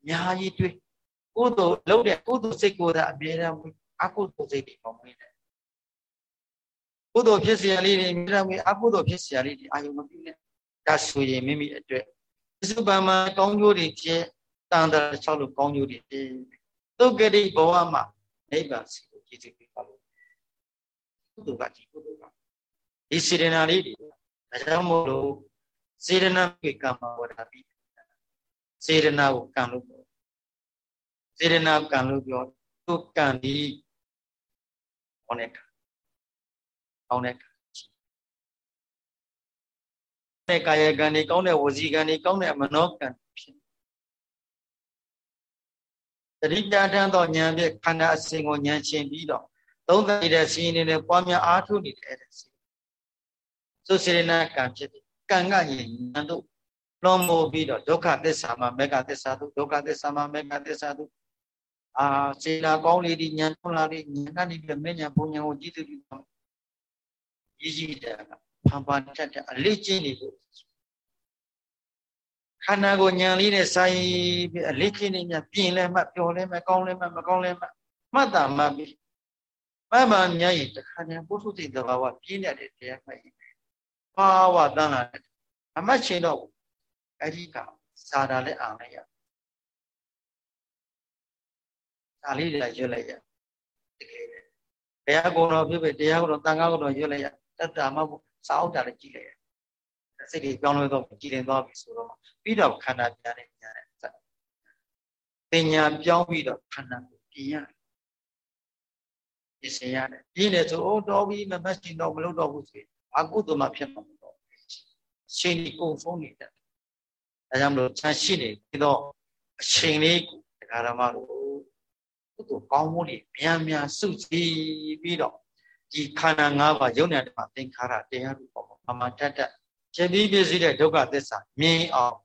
ညာကြီးတွေ့ကုသိုလ်လုပ်တဲ့ကုသိုလ်စိတ်ကိုသာအမြဲတမ်းအကုသိုလ်စိတ်တွေပေါ်မင်းတယ်ကုသိုလ်ဖြစ်စရာလေးတွေအမြဲတမ်းအကုသိုလ်ဖြစ်စရာလေးတွေအာယုံမပြုနဲ့ဒါဆိုရင်မိမိအတွက်စုပန်မှာကောင်းကျိုးတွေဖြစ်တန်တရာ၆လို့ကောင်းကျိုးတွေဖြစ်သုတ်ကတိဘဝမှာနိဗ္ဗာန်စီ ကိုကြည်စည်ပြီးပါလို့ကုသိုလ်ကဒီကုသိုလ်ကဒီစေတနာလေးတွေဒါကြောင့်မို့လို့စေတနာကိကမ္မဝဒပြီးစေတနာကိုကံလို့ပြောစေတနာကံလို့ပြောသူကံဒီဟောတဲ့ကံဟောတဲ့ကံတဲ့ကာယကံတွေကောင်းတဲ့ဝစီကံတွေကောင်းတဲ့မနောကံဖြစ် တတိတထန်သောဉာဏ်ဖြင့်ခန္ဓာအစဉ်ကိုဉာဏ်ရှင်ပြီးတော့သုံးသပ်နေတဲ့စီးနေနဲ့ပွားများအားထုတ်နေတဲ့အဲ့ဒါစီသုစေရဏကံဖြစ်တယ်ကံကရင်ဉာဏ်တို့လွန်မိုးပြီးတော့ဒုက္ခသစ္စာမှာမေဃသစ္စာတို့ဒုက္ခသစ္စာမှာမေဃသစ္စာတို့အာစေနာကောင်းလေးဒီဉာဏ်ထွန်းလာလေးဉာဏ်ကနေပြီးမဉဏ်ဘုံဉာဏ်ကိုကြည့်သိပြီးတော့ရည်ကြီးတယ်ကဖန်ဖန်တက်တက်အလေးကျင့်နေလို့ ခန္ဓာကိုဉာဏ်လေးနဲ့ဆိုင်ပြီးအလေးကျင့်နေမြပြင်လဲမှပျော်လဲမှကောင်းလဲမှမကောင်းလဲမှမှတ်တာမှပြီးမှတ်မှမြတ်ရင်တခါတည်းပုထုသိတဘာဝပြင်းတဲ့တရားမှတ်ရင်ဘာဝတန်းလာတယ်အမှတ်ချင်တော့အဲ့ဒီကစာတာလည်းအောင်လိုက်ရဒါလေးတွေရွတ်လိုက်ရတကယ်ဘုရားကုံတော်ဖြစ်ဖြစ်တရားကုံတော်တန်ခါကုံတော်ရွတ်လိုက်ရတတ္တာမဟုတ်စာအုပ်တာလည်းကြည့်လိုက်ရ စိတ်တွေပြောင်းလဲတော့ကြည်လင်သွားပြီဆိုတော့ပြီးတော့ခန္ဓာပြန်နေပြန်တယ်ပညာပြောင်းပြီးတော့ခန္ဓာကိုပြင်ရပြင်ဆင်ရတယ်ပြင်တယ်ဆိုအိုးတော်ပြီးမမတ်ရှင်တော့မလုပ်တော့ဘူးဆိုရင်အကုသိုလ်မှဖြစ်မှာမဟုတ်ရှင်ဒီကုန်ဆုံးနေတယ်ဒါကြောင့်မလို့ချမ်းရှိနေပြီးတော့အချိန်လေးကိုတရားဓမ္မတို့ကုသိုလ်ကောင်းမှုတွေမြန်မြန်စုစည်းပြီးတော့ဒီခန္ဓာ၅ပါးယုံနေတဲ့မှာသင်္ခါရတရားတွေပေါ်မှာမမတတ်တတ် ဖြစ်ပြီးပြည့်စည်တဲ့ဒုက္ခသစ္စာမြင်အောင်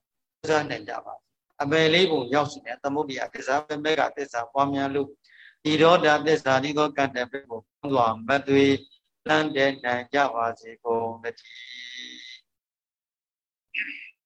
စားနိုင်ကြပါအပယ်လေးပုံရောက်စီတဲ့သမုဒ္ဒရာသစ္စာပဲမဲ့ကသစ္စာပွားများလို့ဒီရောဓသစ္စာဒီသောကံတဲ့ဘက်ကိုပွားစွာမသွေလမ်းတဲ့နိုင်ကြပါစေကုန်တည်း